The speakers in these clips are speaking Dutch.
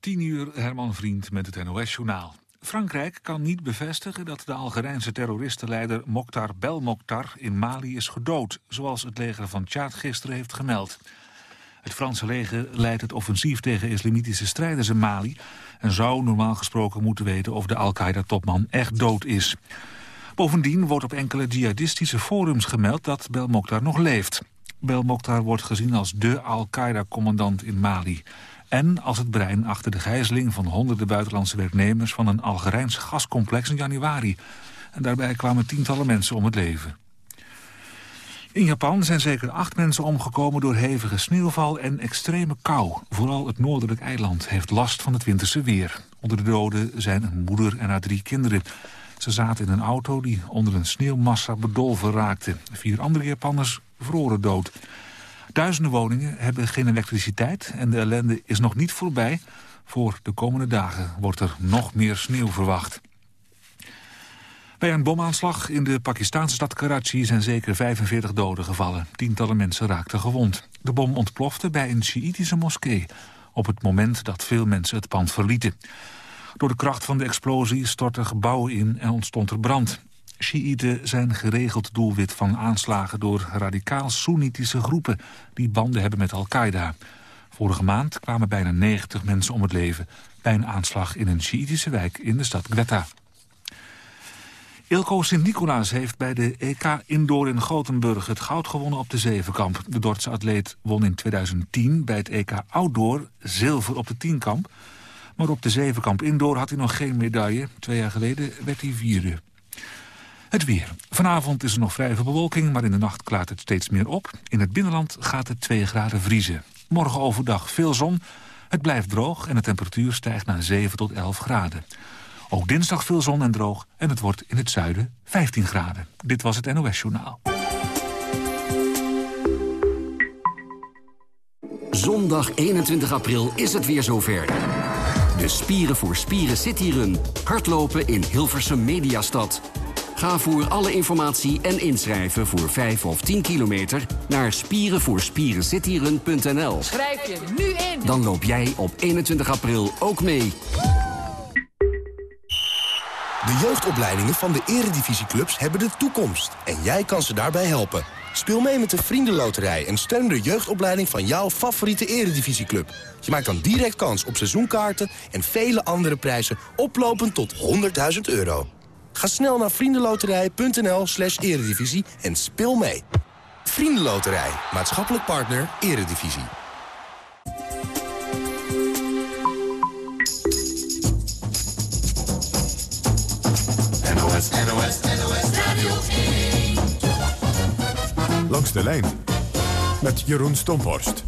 10 uur Herman Vriend met het NOS-journaal. Frankrijk kan niet bevestigen dat de Algerijnse terroristenleider Mokhtar Belmokhtar in Mali is gedood, zoals het leger van Tjaad gisteren heeft gemeld. Het Franse leger leidt het offensief tegen islamitische strijders in Mali en zou normaal gesproken moeten weten of de Al-Qaeda-topman echt dood is. Bovendien wordt op enkele jihadistische forums gemeld dat Belmokhtar nog leeft. Belmokhtar wordt gezien als de Al-Qaeda-commandant in Mali en als het brein achter de gijzeling van honderden buitenlandse werknemers van een Algerijns gascomplex in januari. En daarbij kwamen tientallen mensen om het leven. In Japan zijn zeker acht mensen omgekomen door hevige sneeuwval en extreme kou. Vooral het noordelijk eiland heeft last van het winterse weer. Onder de doden zijn een moeder en haar drie kinderen. Ze zaten in een auto die onder een sneeuwmassa bedolven raakte. Vier andere Japanners vroren dood. Duizenden woningen hebben geen elektriciteit en de ellende is nog niet voorbij. Voor de komende dagen wordt er nog meer sneeuw verwacht. Bij een bomaanslag in de Pakistanse stad Karachi zijn zeker 45 doden gevallen. Tientallen mensen raakten gewond. De bom ontplofte bij een Sjiïtische moskee... op het moment dat veel mensen het pand verlieten. Door de kracht van de explosie stortten gebouwen in en ontstond er brand. Shiiten zijn geregeld doelwit van aanslagen door radicaal Soenitische groepen die banden hebben met Al-Qaeda. Vorige maand kwamen bijna 90 mensen om het leven bij een aanslag in een Shiïtische wijk in de stad Quetta. Ilko Sint-Nicolaas heeft bij de EK Indoor in Gothenburg het goud gewonnen op de zevenkamp. De Dordtse atleet won in 2010 bij het EK Outdoor zilver op de tienkamp. Maar op de zevenkamp Indoor had hij nog geen medaille. Twee jaar geleden werd hij vierde. Het weer. Vanavond is er nog vrij veel bewolking, maar in de nacht klaart het steeds meer op. In het binnenland gaat het 2 graden vriezen. Morgen overdag veel zon, het blijft droog en de temperatuur stijgt naar 7 tot 11 graden. Ook dinsdag veel zon en droog en het wordt in het zuiden 15 graden. Dit was het NOS Journaal. Zondag 21 april is het weer zover. De Spieren voor Spieren Cityrun. Hardlopen in Hilversum Mediastad. Ga voor alle informatie en inschrijven voor 5 of 10 kilometer naar spierenvoorspierencityrun.nl. Schrijf je nu in. Dan loop jij op 21 april ook mee. De jeugdopleidingen van de eredivisieclubs hebben de toekomst. En jij kan ze daarbij helpen. Speel mee met de Vriendenloterij en steun de jeugdopleiding van jouw favoriete eredivisieclub. Je maakt dan direct kans op seizoenkaarten en vele andere prijzen oplopend tot 100.000 euro. Ga snel naar vriendenloterij.nl slash eredivisie en speel mee. Vriendenloterij, maatschappelijk partner, eredivisie. NOS, NOS, NOS Radio 1. Langs de lijn met Jeroen Stomhorst.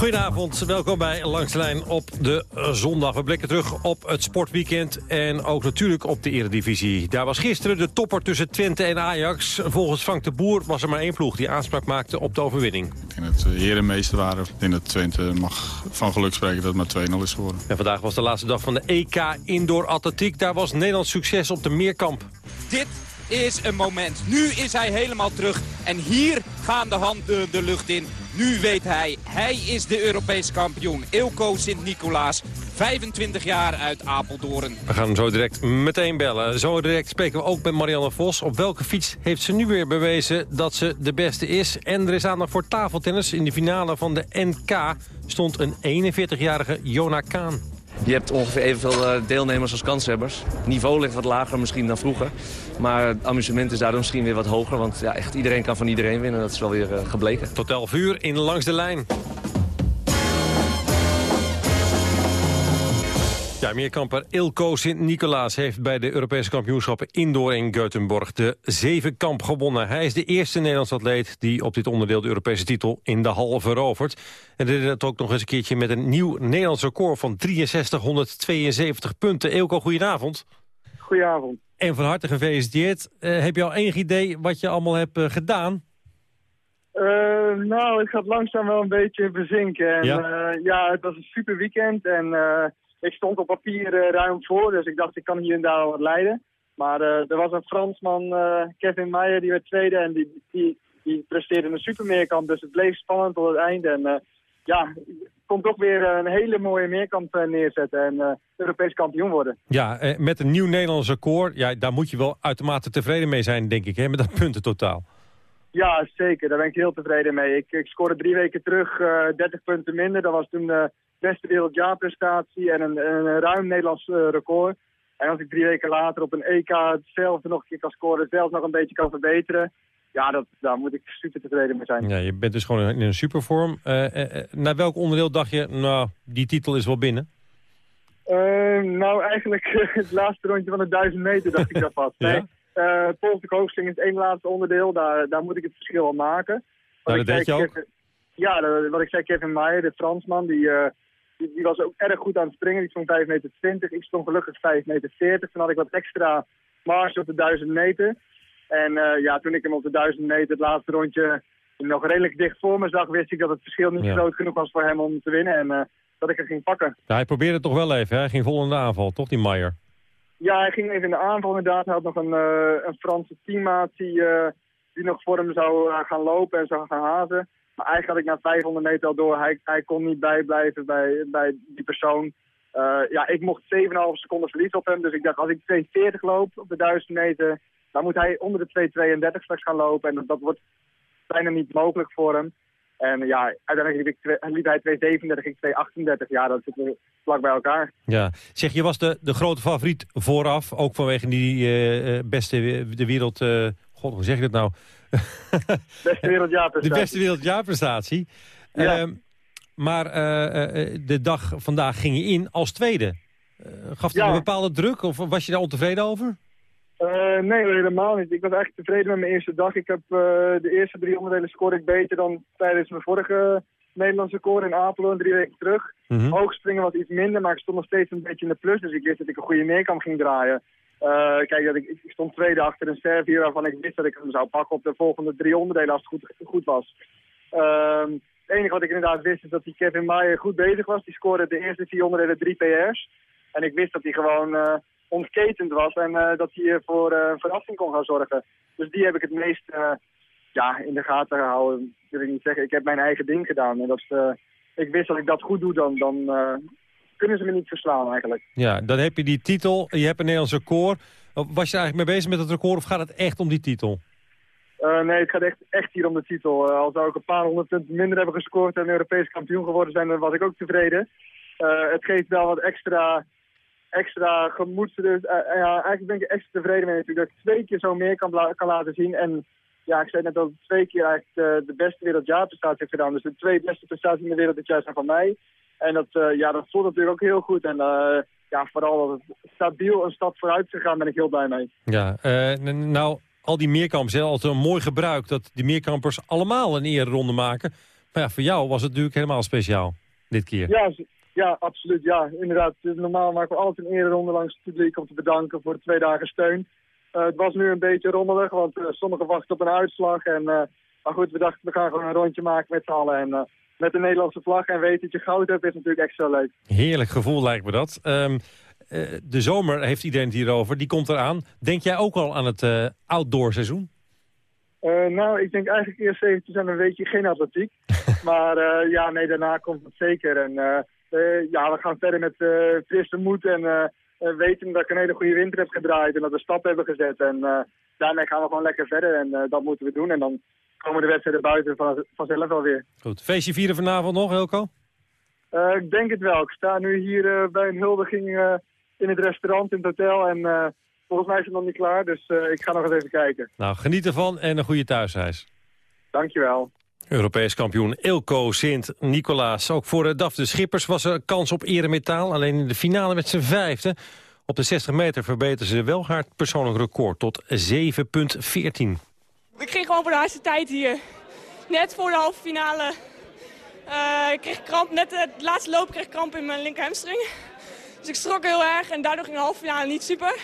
Goedenavond, welkom bij Langs de Lijn op de zondag. We blikken terug op het sportweekend en ook natuurlijk op de eredivisie. Daar was gisteren de topper tussen Twente en Ajax. Volgens Frank de Boer was er maar één ploeg die aanspraak maakte op de overwinning. Ik denk dat herenmeester waren. Ik denk dat Twente mag van geluk spreken dat het maar 2-0 is geworden. En vandaag was de laatste dag van de EK Indoor Atletiek. Daar was Nederlands succes op de Meerkamp. Dit is een moment. Nu is hij helemaal terug. En hier gaan de handen de lucht in. Nu weet hij, hij is de Europese kampioen. Ilko Sint-Nicolaas, 25 jaar uit Apeldoorn. We gaan hem zo direct meteen bellen. Zo direct spreken we ook met Marianne Vos. Op welke fiets heeft ze nu weer bewezen dat ze de beste is? En er is aandacht voor tafeltennis. In de finale van de NK stond een 41-jarige Jona Kaan. Je hebt ongeveer evenveel eh, deelnemers als kanshebbers. Het niveau ligt wat lager misschien dan vroeger. Maar het amusement is daardoor misschien weer wat hoger. Want ja, echt iedereen kan van iedereen winnen. Dat is wel weer uh, gebleken. Tot 11 uur in Langs de Lijn. Ja, meerkamper Ilko Sint-Nicolaas heeft bij de Europese kampioenschappen Indoor in Göteborg de zevenkamp gewonnen. Hij is de eerste Nederlands atleet die op dit onderdeel de Europese titel in de hal verovert. En deed dat ook nog eens een keertje met een nieuw Nederlands record van 6372 punten. Ilko, goedenavond. Goedenavond. En van harte gefeliciteerd. Uh, heb je al enig idee wat je allemaal hebt uh, gedaan? Uh, nou, ik gaat langzaam wel een beetje bezinken. En, ja? ja, het was een super weekend en ik stond op papier uh, ruim voor, dus ik dacht ik kan hier en daar wat leiden. Maar uh, er was een Fransman, uh, Kevin Meijer, die werd tweede en die, die, die presteerde een supermeerkamp. Dus het bleef spannend tot het einde. En ja, kon toch weer een hele mooie meerkamp neerzetten en Europees kampioen worden. Ja, met een nieuw Nederlands record, ja, daar moet je wel uitermate tevreden mee zijn, denk ik, hè, met dat puntentotaal. Ja, zeker. Daar ben ik heel tevreden mee. Ik, ik scoorde drie weken terug 30 punten minder. Dat was toen beste wereldjaarprestatie en een, een ruim Nederlands record. En als ik drie weken later op een EK hetzelfde nog een keer kan scoren, zelfs nog een beetje kan verbeteren, ja, dat, daar moet ik super tevreden mee zijn. Ja, je bent dus gewoon in een supervorm. Uh, naar welk onderdeel dacht je, nou, die titel is wel binnen? nou, eigenlijk het laatste rondje van de 1000 meter dacht ik dat vast. ja? Nee, uh, Polstuk is het één laatste onderdeel, daar, daar moet ik het verschil al maken. Nou, dat deed je ook? ja, wat ik zei, Kevin Maier, de Fransman, die, die, was ook erg goed aan het springen. Die stond 5 meter 20. Ik stond gelukkig 5 meter 40. Toen had ik wat extra marge op de 1000 meter. En uh, ja, toen ik hem op de 1000 meter het laatste rondje nog redelijk dicht voor me zag, wist ik dat het verschil niet groot genoeg was voor hem om te winnen. En uh, dat ik er ging pakken. Ja, hij probeerde het toch wel even, hè? Hij ging vol in de aanval, toch, die Maier? Ja, hij ging even in de aanval inderdaad. Hij had nog een, uh, een Franse teammaat die, die nog voor hem zou gaan lopen en zou gaan hazen. Maar eigenlijk had ik na 500 meter al door. Hij, hij kon niet bijblijven bij, bij die persoon. Uh, ja, ik mocht 7,5 seconden verlies op hem. Dus ik dacht, als ik 2,40 loop op de 1000 meter... dan moet hij onder de 2,32 straks gaan lopen. En dat, wordt bijna niet mogelijk voor hem. En ja, uiteindelijk liep, hij 2,37, ik 2,38. Ja, dat zit vlak bij elkaar. Ja. Zeg, je was de, de grote favoriet vooraf. Ook vanwege die uh, beste de wereld... God, hoe zeg je dat nou? Beste wereldjaarprestatie. De beste wereldjaarprestatie. Ja. Uh, maar uh, de dag vandaag ging je in als tweede. gaf dat een bepaalde druk of was je daar ontevreden over? nee, helemaal niet. Ik was echt tevreden met mijn eerste dag. Ik heb de eerste drie onderdelen scoorde ik beter dan tijdens mijn vorige Nederlandse record in Apeldoorn drie weken terug. Mm -hmm. Hoogspringen was iets minder, maar ik stond nog steeds een beetje in de plus. Dus ik wist dat ik een goede meerkamp ging draaien. Uh, kijk, dat ik, ik, stond tweede achter een Servier waarvan ik wist dat ik hem zou pakken op de volgende drie onderdelen als het goed, goed was. Uh, het enige wat ik inderdaad wist is dat die Kevin Maier goed bezig was. Die scoorde de eerste vier onderdelen drie PR's. En ik wist dat hij gewoon uh, ontketend was en uh, dat hij voor een verrassing kon gaan zorgen. Dus die heb ik het meest ja, in de gaten gehouden. Wil ik niet zeggen. Ik heb mijn eigen ding gedaan. En dat, ik wist dat ik dat goed doe, dan, dan kunnen ze me niet verslaan eigenlijk. Ja, dan heb je die titel, je hebt een Nederlands record. Was je eigenlijk mee bezig met het record of gaat het echt om die titel? Uh, nee, het gaat echt, echt hier om de titel. Uh, al zou ik een paar honderd punten minder hebben gescoord en Europees kampioen geworden zijn, dan was ik ook tevreden. Uh, het geeft wel wat extra, extra gemoed. Dus, ja, eigenlijk ben ik extra tevreden mee natuurlijk dat ik twee keer zo meer kan, kan laten zien. En ja, ik zei net dat ik twee keer eigenlijk de, de beste wereldjaarprestatie heb gedaan. Dus de twee beste prestaties in de wereld dit jaar zijn van mij. En dat, uh, ja, dat voelt natuurlijk ook heel goed. En uh, ja, vooral dat het stabiel een stap vooruit is gegaan, ben ik heel blij mee. Ja, uh, nou, al die meerkampers, hè, altijd een mooi gebruik dat die meerkampers allemaal een ereronde maken. Maar ja, voor jou was het natuurlijk helemaal speciaal, dit keer. Ja, ja absoluut. Ja, inderdaad. Normaal maken we altijd een ereronde langs het publiek om te bedanken voor de twee dagen steun. het was nu een beetje rommelig, want sommigen wachten op een uitslag. En, maar goed, we dachten we gaan gewoon een rondje maken met z'n allen. En met de Nederlandse vlag en weet dat je goud hebt, is natuurlijk extra leuk. Heerlijk gevoel lijkt me dat. Um, uh, de zomer heeft iedereen het hierover, die komt eraan. Denk jij ook al aan het uh, outdoor seizoen? Uh, nou, ik denk eigenlijk eerst eventjes aan een weekje geen atletiek. maar ja, nee, daarna komt het zeker. En ja, we gaan verder met frisse moed en weten dat ik een hele goede winter heb gedraaid en dat we stappen hebben gezet. En daarmee gaan we gewoon lekker verder en dat moeten we doen. En dan komen de wedstrijden buiten van, vanzelf wel weer. Goed. Feestje vieren vanavond nog, Elko? Uh, ik denk het wel. Ik sta nu hier uh, bij een huldiging uh, in het restaurant, in het hotel. En volgens mij is het nog niet klaar, dus ik ga nog eens even kijken. Nou, geniet ervan en een goede thuisreis. Dankjewel. Europees kampioen Ilko Sint-Nicolaas. Ook voor Daf Schippers was er kans op eremetaal. Alleen in de finale met zijn vijfde. Op de 60 meter verbeteren ze wel haar persoonlijk record tot 7,14. Ik ging gewoon voor de hardste tijd hier. Net voor de halve finale. Uh, ik kreeg kramp, net de laatste loop kreeg ik kramp in mijn linker hamstring. Dus ik schrok heel erg en daardoor ging de halve finale niet super.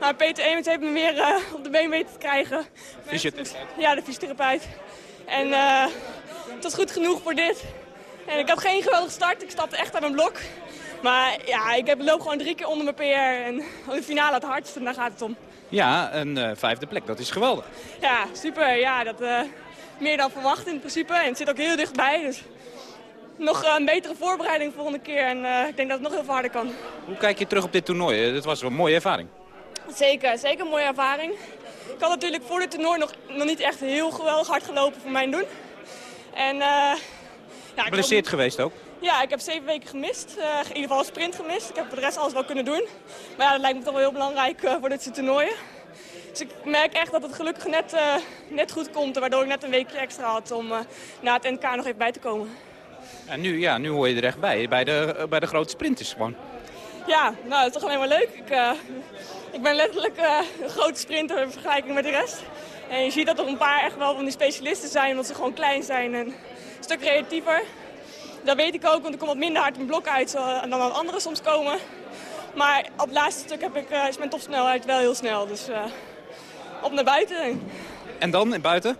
Maar Peter Emert heeft me weer uh, op de been weten te krijgen. Fysiotherapeut? Ja, de fysiotherapeut. En uh, het was goed genoeg voor dit. En ik had geen geweldige start, ik stapte echt aan mijn blok. Maar ja, ik heb loop gewoon drie keer onder mijn PR. En de finale het hardst en daar gaat het om. Ja, een uh, vijfde plek. Dat is geweldig. Ja, super. Ja, dat, uh, meer dan verwacht in principe. En het zit ook heel dichtbij. Dus nog een betere voorbereiding volgende keer. En ik denk dat het nog heel veel harder kan. Hoe kijk je terug op dit toernooi? Dit was een mooie ervaring. Zeker, zeker een mooie ervaring. Ik had natuurlijk voor dit toernooi nog, nog niet echt heel geweldig hard gelopen voor mijn doen. En, uh, ja, Geblesseerd geweest ook? Ja, ik heb zeven weken gemist. Uh, in ieder geval een sprint gemist. Ik heb voor de rest alles wel kunnen doen. Maar ja, dat lijkt me toch wel heel belangrijk uh, voor dit soort toernooien. Dus ik merk echt dat het gelukkig net, net goed komt. Waardoor ik net een weekje extra had om na het NK nog even bij te komen. En nu, ja, nu hoor je er echt bij, bij de, bij de grote sprinters gewoon. Ja, nou, dat is toch alleen maar leuk. Ik, ik ben letterlijk een grote sprinter in vergelijking met de rest. En je ziet dat er een paar echt wel van die specialisten zijn, omdat ze gewoon klein zijn en een stuk creatiever. Dat weet ik ook, want ik kom wat minder hard in blok uit dan dan anderen soms komen. Maar op het laatste stuk heb ik, uh, is mijn topsnelheid wel heel snel. Dus uh, op naar buiten. En dan, in buiten?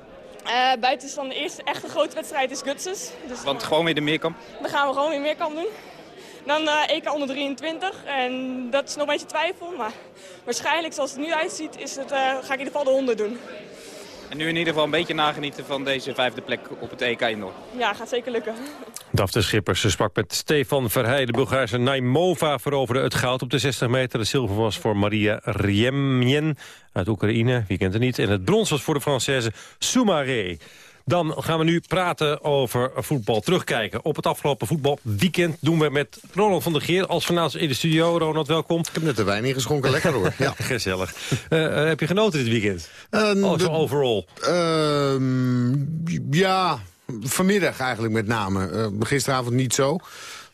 Uh, buiten is dan de eerste echte grote wedstrijd is Gutses. Dus, Want gewoon weer de meerkamp? Dan gaan we gewoon weer meerkamp doen. Dan EK onder 23. En dat is nog een beetje twijfel. Maar waarschijnlijk, zoals het nu uitziet, is het, ga ik in ieder geval de 100 doen. En nu in ieder geval een beetje nagenieten van deze vijfde plek op het EK Indoor. Ja, gaat zeker lukken. Dafte Schippers ze sprak met Stefan Verheij. De Bulgaarse Naimova veroverde het goud op de 60 meter. De zilver was voor Maria Riemjen uit Oekraïne. Wie kent het niet? En het brons was voor de Française Soumaré. Dan gaan we nu praten over voetbal. Terugkijken op het afgelopen voetbalweekend doen we met Ronald van der Geer als vanavond in de studio. Ronald, welkom. Ik heb net de wijn ingeschonken. Lekker hoor. Ja. Gezellig. Uh, heb je genoten dit weekend? Uh, overall. Uh, ja, vanmiddag eigenlijk met name. Uh, gisteravond niet zo.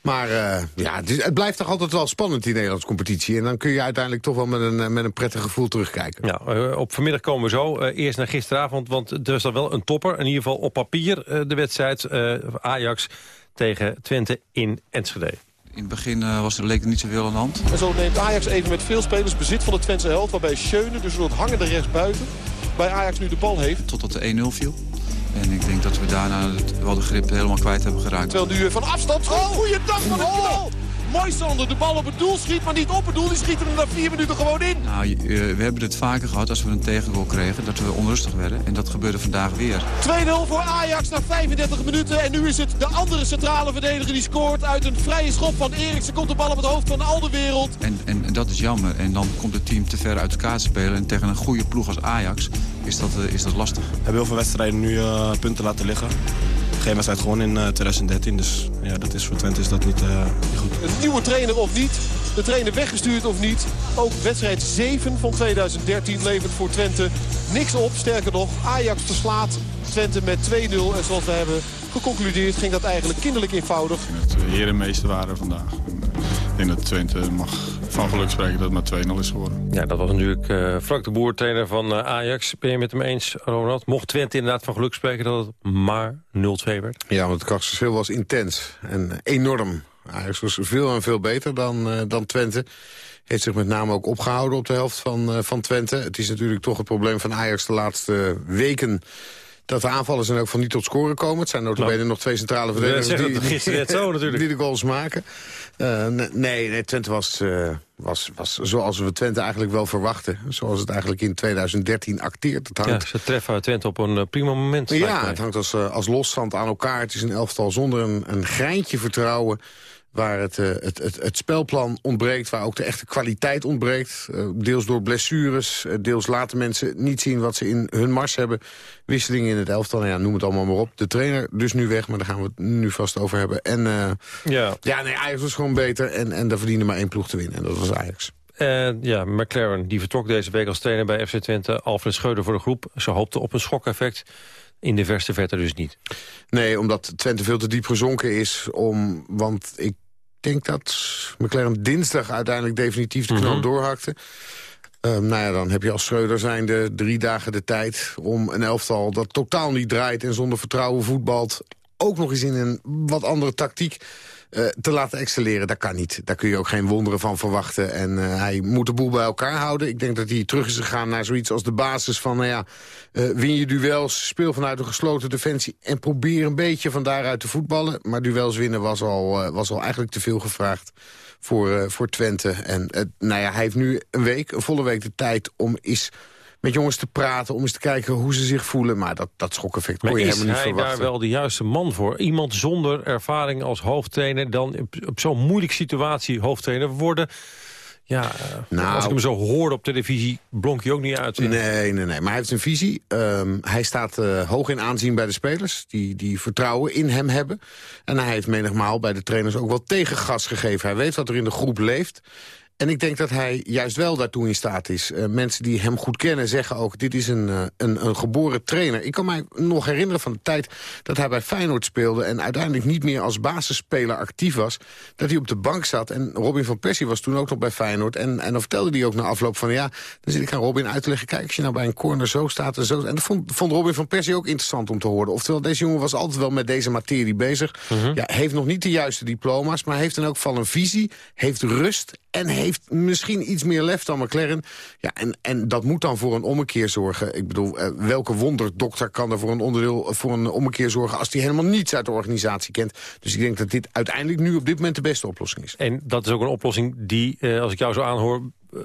Maar uh, ja, het, is, het, blijft toch altijd wel spannend, die Nederlandse competitie. En dan kun je uiteindelijk toch wel met een, eh, met een prettig gevoel terugkijken. Ja, uh, op vanmiddag komen we zo. Uh, eerst naar gisteravond, want er is dan wel een topper. In ieder geval op papier de wedstrijd Ajax tegen Twente in Enschede. In het begin was er, leek er niet zoveel aan de hand. En zo neemt Ajax even met veel spelers bezit van de Twentse held. Waarbij Schöne, dus door het hangende rechtsbuiten, bij Ajax nu de bal heeft. Totdat de 1-0 viel. En ik denk dat we daarna wel de grip helemaal kwijt hebben geraakt. Terwijl nu van afstand. Oh, goeiedag van de goal! Mooi Sander, de bal op het doel schiet, maar niet op het doel. Die schieten er na vier minuten gewoon in. Nou, we hebben het vaker gehad als we een tegengoal kregen, dat we onrustig werden. En dat gebeurde vandaag weer. 2-0 voor Ajax na 35 minuten. En nu is het de andere centrale verdediger die scoort. Uit een vrije schop van Eriksen komt de bal op het hoofd van al de wereld. En, en, en, dat is jammer. En dan komt het team te ver uit elkaar te spelen. En tegen een goede ploeg als Ajax is dat, uh, is dat lastig. We hebben heel veel wedstrijden nu uh, punten laten liggen geen wedstrijd gewoon in 2013. Dus ja, dat is voor Twente is dat niet, uh, niet goed. Nieuwe trainer of niet, de trainer weggestuurd of niet. Ook wedstrijd 7 van 2013 levert voor Twente niks op. Sterker nog, Ajax verslaat Twente met 2-0. En zoals we hebben geconcludeerd ging dat eigenlijk kinderlijk eenvoudig. Het herenmeester waren vandaag. Ik denk dat Twente mag van geluk spreken dat het maar 2-0 is geworden. Ja, dat was natuurlijk uh, Frank de Boer, trainer van uh, Ajax. Ben je met hem eens, Ronald? Mocht Twente inderdaad van geluk spreken dat het maar 0-2 werd? Ja, want het krachtsverschil was intens en enorm. Ajax was veel en veel beter dan, uh, dan Twente. Heeft zich met name ook opgehouden op de helft van, van Twente. Het is natuurlijk toch het probleem van Ajax de laatste weken dat de aanvallers dan ook van niet tot scoren komen. Het zijn notabene nou, nog twee centrale verdedigers die, gisteren net zo, natuurlijk. die de goals maken. Uh, nee, nee, Twente was, uh, was, was zoals we Twente eigenlijk wel verwachten. Zoals het eigenlijk in 2013 acteert. Het hangt... Ja, ze treffen Twente op een uh, prima moment. Ja, het hangt als, als losstand aan elkaar. Het is een elftal zonder een, een greintje vertrouwen waar het, uh, het, het, het, spelplan ontbreekt, waar ook de echte kwaliteit ontbreekt. Uh, deels door blessures, uh, deels laten mensen niet zien wat ze in hun mars hebben. Wisselingen in het elftal, nou ja, noem het allemaal maar op. De trainer dus nu weg, maar daar gaan we het nu vast over hebben. En ja. ja, nee, Ajax was gewoon beter en, en daar verdiende maar één ploeg te winnen. En dat was Ajax. ja, McLaren die vertrok deze week als trainer bij FC Twente. Alfred Scheuder voor de groep. Ze hoopte op een schokeffect. In de verste verte dus niet. Nee, omdat Twente veel te diep gezonken is. Om, want ik denk dat McLaren dinsdag uiteindelijk definitief de knop mm doorhakte. Um, nou ja, dan heb je als Schreuder zijnde drie dagen de tijd... om een elftal dat totaal niet draait en zonder vertrouwen voetbalt... ook nog eens in een wat andere tactiek uh, te laten excelleren, dat kan niet. Daar kun je ook geen wonderen van verwachten. En uh, hij moet de boel bij elkaar houden. Ik denk dat hij terug is gegaan naar zoiets als de basis van... nou ja, uh, win je duels, speel vanuit een gesloten defensie... en probeer een beetje van daaruit te voetballen. Maar duels winnen was al, was al eigenlijk te veel gevraagd voor, voor Twente. En nou ja, hij heeft nu een week, een volle week de tijd om eens met jongens te praten... om eens te kijken hoe ze zich voelen. Maar dat, dat schokeffect kon je helemaal niet verwachten. is hij daar wel de juiste man voor? Iemand zonder ervaring als hoofdtrainer... dan op, op zo'n moeilijke situatie hoofdtrainer worden... Ja, eh, nou, als ik hem zo hoorde op televisie, blonk hij ook niet uit. Nee, nee, nee. Maar hij heeft een visie. Um, hij staat uh, hoog in aanzien bij de spelers, die, die vertrouwen in hem hebben. En hij heeft menigmaal bij de trainers ook wel tegengas gegeven. Hij weet wat er in de groep leeft. En ik denk dat hij juist wel daartoe in staat is. Uh, mensen die hem goed kennen zeggen ook... dit is een, uh, een, een, geboren trainer. Ik kan mij nog herinneren van de tijd dat hij bij Feyenoord speelde... en uiteindelijk niet meer als basisspeler actief was. Dat hij op de bank zat. En Robin van Persie was toen ook nog bij Feyenoord. En, en dan vertelde hij ook na afloop van... ja, dan zit ik aan Robin uit te leggen... kijk, als je nou bij een corner zo staat en zo... en dat vond, vond Robin van Persie ook interessant om te horen. Oftewel, deze jongen was altijd wel met deze materie bezig. -hmm. ja, heeft nog niet de juiste diploma's... maar heeft dan ook van een visie, heeft rust en heeft misschien iets meer lef dan McLaren. Ja, en, en dat moet dan voor een ommekeer zorgen. Ik bedoel, uh, welke wonderdokter kan er voor een, onderdeel, voor een ommekeer zorgen... als die helemaal niets uit de organisatie kent. Dus ik denk dat dit uiteindelijk nu op dit moment de beste oplossing is. En dat is ook een oplossing die, uh, als ik jou zo aanhoor uh,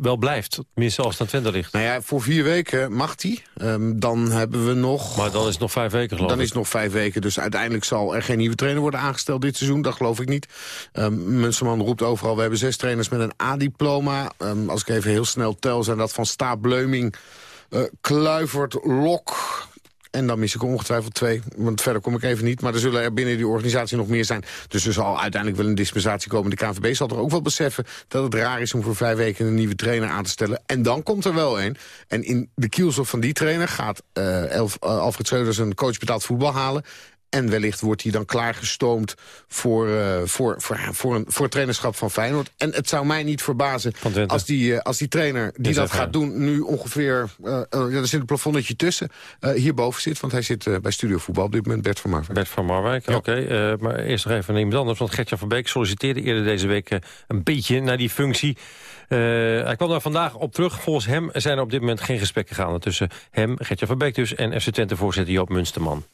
wel blijft. Tenminste als het aan Twente ligt. Nou ja, voor vier weken mag hij. Um, dan hebben we nog... Maar dan is het nog vijf weken geloof Dan ik. is het nog vijf weken. Dus uiteindelijk zal er geen nieuwe trainer worden aangesteld dit seizoen. Dat geloof ik niet. Um, Munsterman roept overal, we hebben zes trainers met een A-diploma. Um, als ik even heel snel tel, zijn dat van Staap Bleuming... Uh, Kluivert, Lok, en dan mis ik ongetwijfeld twee, want verder kom ik even niet. Maar er zullen er binnen die organisatie nog meer zijn. Dus er zal uiteindelijk wel een dispensatie komen. De KNVB zal er ook wel beseffen dat het raar is om voor vijf weken een nieuwe trainer aan te stellen. En dan komt er wel een. En in de kielzog van die trainer gaat uh, Elf, uh, Alfred Seuders een coach betaald voetbal halen. En wellicht wordt hij dan klaargestoomd voor, uh, voor, voor, voor, een, voor het trainerschap van Feyenoord. En het zou mij niet verbazen als die, uh, als die trainer die dat gaat doen... nu ongeveer, uh, ja, er zit een plafonnetje tussen, hierboven zit. Want hij zit bij Studio Voetbal op dit moment, Bert van Marwijk. Bert van Marwijk, ja. oké. Okay, maar eerst nog even naar iemand anders. Want Gertjan van Beek solliciteerde eerder deze week een beetje naar die functie. hij kwam daar vandaag op terug. Volgens hem zijn er op dit moment geen gesprekken gaande tussen hem, Gertjan van Beek dus... en FC Twente-voorzitter Joop Munsterman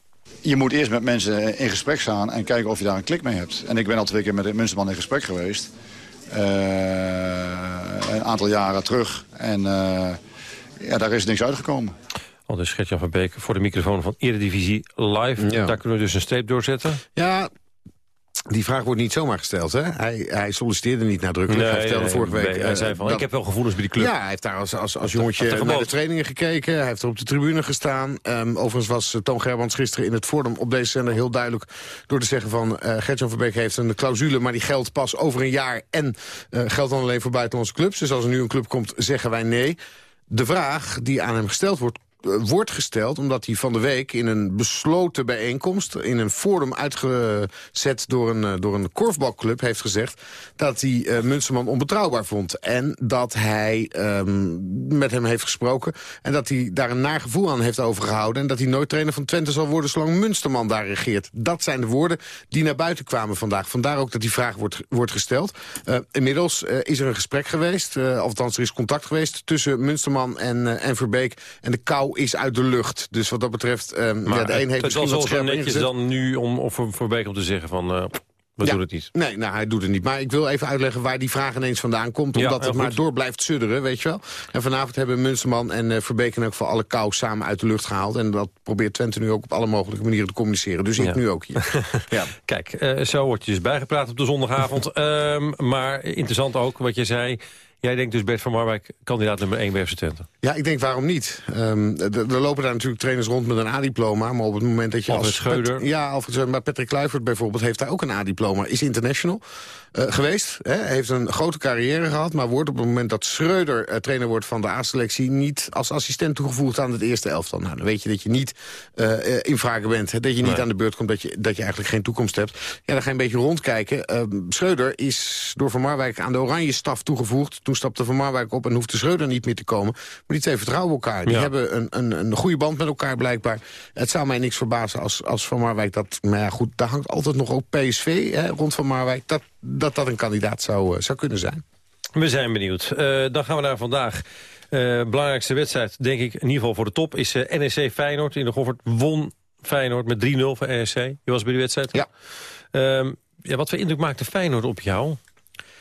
je moet eerst met mensen in gesprek staan en kijken of je daar een klik mee hebt. En ik ben al twee keer met de Munsterman in gesprek geweest. Uh, een aantal jaren terug. En uh, ja, daar is niks uitgekomen. Al dus Gertjan van Beek voor de microfoon van Eredivisie Live. Ja. Daar kunnen we dus een streep doorzetten. Ja, die vraag wordt niet zomaar gesteld. Hè? Hij, hij solliciteerde niet nadrukkelijk. Nee, hij vertelde nee, vorige week... Nee, hij zei van, ik heb wel gevoelens bij die club. Ja, hij heeft daar als, als, als jongetje naar de trainingen gekeken. Hij heeft er op de tribune gestaan. Um, overigens was uh, Toon Gerbrands gisteren in het Forum op deze zender heel duidelijk... door te zeggen van uh, Gertjan Verbeek heeft een clausule... maar die geldt pas over een jaar en geldt dan alleen voor buitenlandse clubs. Dus als er nu een club komt, zeggen wij nee. De vraag die aan hem gesteld wordt wordt gesteld... omdat hij van de week in een besloten bijeenkomst... in een forum uitgezet door een, door een korfbalclub heeft gezegd... dat hij uh, Munsterman onbetrouwbaar vond. En dat hij um, met hem heeft gesproken... en dat hij daar een naar gevoel aan heeft overgehouden... en dat hij nooit trainer van Twente zal worden... zolang Munsterman daar regeert. Dat zijn de woorden die naar buiten kwamen vandaag. Vandaar ook dat die vraag wordt, wordt gesteld. Uh, inmiddels is er een gesprek geweest... althans er is contact geweest tussen Munsterman en, en Verbeek... en de kou is uit de lucht. Dus wat dat betreft, um, maar ja, de een heeft het misschien wat netjes ingezet. dan nu om of voor Beek om te zeggen van... Uh, we ja. doen het niet. Nee, nou, hij doet het niet. Maar ik wil even uitleggen waar die vraag ineens vandaan komt. Omdat Ja, het maar door blijft sudderen, weet je wel. En vanavond hebben Munsterman en uh, Verbeek elk geval alle kou samen uit de lucht gehaald. En dat probeert Twente nu ook op alle mogelijke manieren te communiceren. Dus ik Ja. nu ook hier. ja. Kijk, eh, zo wordt je dus bijgepraat op de zondagavond. Ehm, maar interessant ook wat je zei. Jij denkt dus Bert van Marwijk, kandidaat nummer 1 bij FC Twente. Ja, ik denk waarom niet. Um, er lopen daar natuurlijk trainers rond met een A-diploma. Maar op het moment dat je Alfred als... Schreuder. ja, Alfred Schreuder. Maar Patrick Kluivert bijvoorbeeld heeft daar ook een A-diploma. Is international uh, geweest. Hè, heeft een grote carrière gehad. Maar wordt op het moment dat Schreuder uh, trainer wordt van de A-selectie... niet als assistent toegevoegd aan het eerste elftal. Nou, dan weet je dat je niet uh, in vragen bent. Hè, dat je niet Nee. aan de beurt komt. Dat je, dat je eigenlijk geen toekomst hebt. Ja, dan ga je een beetje rondkijken. Um, Schreuder is door Van Marwijk aan de oranje staf toegevoegd. Toen stapte Van Marwijk op en hoefde Schreuder niet meer te komen. Maar die twee vertrouwen elkaar. Die Ja. hebben een, een, een goede band met elkaar blijkbaar. Het zou mij niks verbazen als, als Van Marwijk dat... Maar ja, goed, daar hangt altijd nog ook PSV hè, rond Van Marwijk. Dat dat, dat een kandidaat zou, uh, zou kunnen zijn. We zijn benieuwd. Uh, dan gaan we naar vandaag. Uh, belangrijkste wedstrijd, denk ik, in ieder geval voor de top... is uh, NEC Feyenoord. In de Goffert won Feyenoord met 3-0 van NEC. Je was bij die wedstrijd? Ja. Um, ja. Wat voor indruk maakte Feyenoord op jou?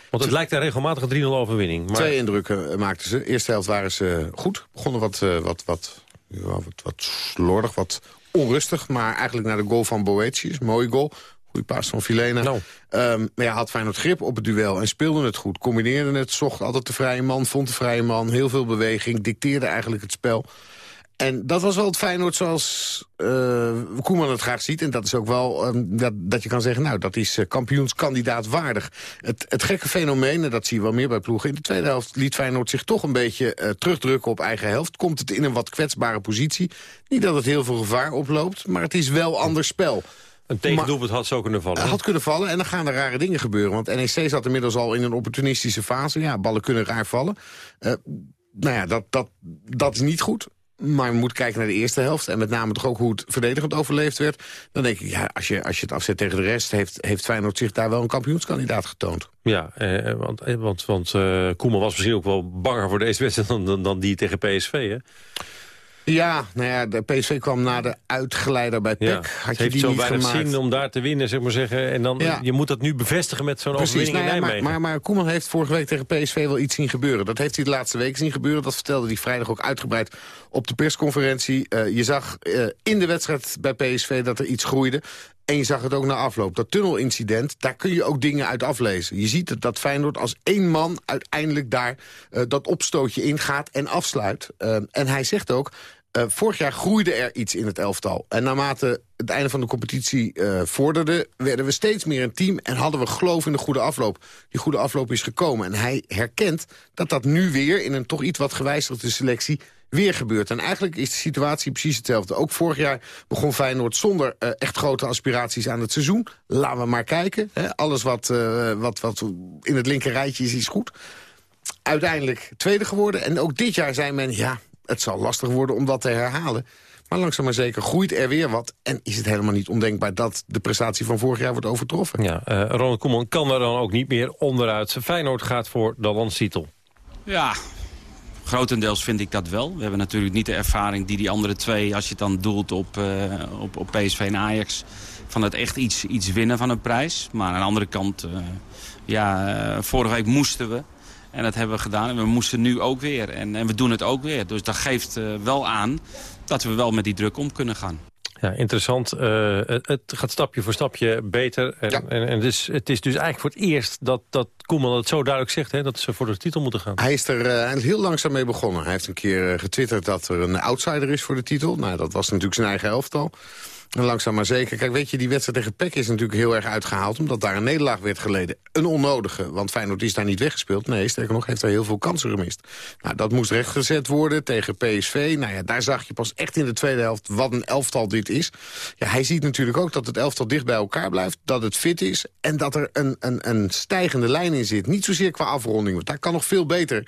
Want het lijkt een regelmatige 3-0 overwinning. Maar... Twee indrukken eh, maakten ze. Eerste helft waren ze goed. Begonnen wat, uh, wat, wat, ja, wat, wat slordig, wat onrustig. Maar eigenlijk naar de goal van Boetius. Mooie goal. Goeie paas van Filena. Nou. Um, maar ja, had Feyenoord grip op het duel en speelde het goed. Combineerde het, zocht altijd de vrije man, vond de vrije man. Heel veel beweging, dicteerde eigenlijk het spel. En dat was wel het Feyenoord zoals uh, Koeman het graag ziet. En dat is ook wel uh, dat, dat je kan zeggen, nou, dat is uh, kampioenskandidaat waardig. Het, het gekke fenomeen, en dat zie je wel meer bij ploegen... in de tweede helft liet Feyenoord zich toch een beetje terugdrukken op eigen helft. Komt het in een wat kwetsbare positie. Niet dat het heel veel gevaar oploopt, maar het is wel anders spel. Een tegendoelpunt had zo kunnen vallen. Had kunnen vallen en dan gaan er rare dingen gebeuren. Want NEC zat inmiddels al in een opportunistische fase. Ja, ballen kunnen raar vallen. nou ja, dat, dat, dat is niet goed. Maar we moeten kijken naar de eerste helft. En met name toch ook hoe het verdedigend overleefd werd. Dan denk ik, ja, als je, als je het afzet tegen de rest... heeft, heeft Feyenoord zich daar wel een kampioenskandidaat getoond. Ja, eh, want, eh, want, want uh, Koeman was misschien ook wel banger voor deze wedstrijd... dan, dan, dan die tegen PSV, hè? Ja, nou ja, de PSV kwam na de uitgeleider bij PEC. Ja, Had je heeft die zo weinig zin om daar te winnen, zeg maar zeggen. En dan, ja. je moet dat nu bevestigen met zo'n overwinning nou ja, in Nijmegen. Maar, maar, maar Koeman heeft vorige week tegen PSV wel iets zien gebeuren. Dat heeft hij de laatste week zien gebeuren. Dat vertelde hij vrijdag ook uitgebreid op de persconferentie. Uh, je zag uh, in de wedstrijd bij PSV dat er iets groeide. En je zag het ook na afloop. Dat tunnelincident, daar kun je ook dingen uit aflezen. Je ziet het, dat Feyenoord als één man uiteindelijk daar uh, dat opstootje ingaat en afsluit. en hij zegt ook, uh, vorig jaar groeide er iets in het elftal. En naarmate het einde van de competitie uh, vorderde... werden we steeds meer een team en hadden we geloof in de goede afloop. Die goede afloop is gekomen. En hij herkent dat dat nu weer in een toch iets wat gewijzigde selectie weer gebeurt. En eigenlijk is de situatie precies hetzelfde. Ook vorig jaar begon Feyenoord zonder uh, echt grote aspiraties aan het seizoen. Laten we maar kijken. Hè. Alles wat, wat, wat in het linker rijtje is, is goed. Uiteindelijk tweede geworden. En ook dit jaar zei men, ja, het zal lastig worden om dat te herhalen. Maar langzaam maar zeker groeit er weer wat. En is het helemaal niet ondenkbaar dat de prestatie van vorig jaar wordt overtroffen. Ja, uh, Ronald Koeman kan er dan ook niet meer onderuit. Feyenoord gaat voor de landstitel. Ja, grotendeels vind ik dat wel. We hebben natuurlijk niet de ervaring die die andere twee... als je het dan doelt op, uh, op, op PSV en Ajax... van het echt iets, iets winnen van een prijs. Maar aan de andere kant, uh, ja, vorige week moesten we... En dat hebben we gedaan. En we moesten nu ook weer. En, en we doen het ook weer. Dus dat geeft uh, wel aan dat we wel met die druk om kunnen gaan. Ja, interessant. Uh, het, gaat stapje voor stapje beter. En, ja. en, en het, is, het is dus eigenlijk voor het eerst dat, dat Koeman het zo duidelijk zegt... Hè, dat ze voor de titel moeten gaan. Hij is er uh, heel langzaam mee begonnen. Hij heeft een keer getwitterd dat er een outsider is voor de titel. Nou, dat was natuurlijk zijn eigen elftal. Langzaam maar zeker. Kijk, weet je, die wedstrijd tegen PEC is natuurlijk heel erg uitgehaald... omdat daar een nederlaag werd geleden. Een onnodige, want Feyenoord is daar niet weggespeeld. Nee, sterker nog, heeft daar heel veel kansen gemist. Nou, dat moest rechtgezet worden tegen PSV. Nou ja, daar zag je pas echt in de tweede helft wat een elftal dit is. Ja, hij ziet natuurlijk ook dat het elftal dicht bij elkaar blijft. Dat het fit is en dat er een, een, een stijgende lijn in zit. Niet zozeer qua afronding, want daar kan nog veel beter...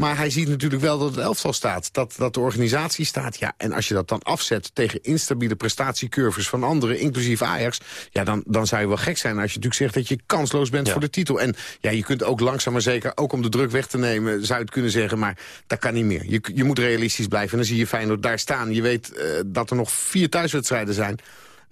Maar hij ziet natuurlijk wel dat het elftal staat. Dat, dat de organisatie staat. Ja, en als je dat dan afzet tegen instabiele prestatiecurves van anderen, inclusief Ajax... Ja, dan, dan zou je wel gek zijn als je natuurlijk zegt dat je kansloos bent ja. voor de titel. En ja, je kunt ook langzaam maar zeker, ook om de druk weg te nemen... zou je het kunnen zeggen, maar dat kan niet meer. Je, je moet realistisch blijven. En dan zie je Feyenoord daar staan. Je weet uh, dat er nog vier thuiswedstrijden zijn...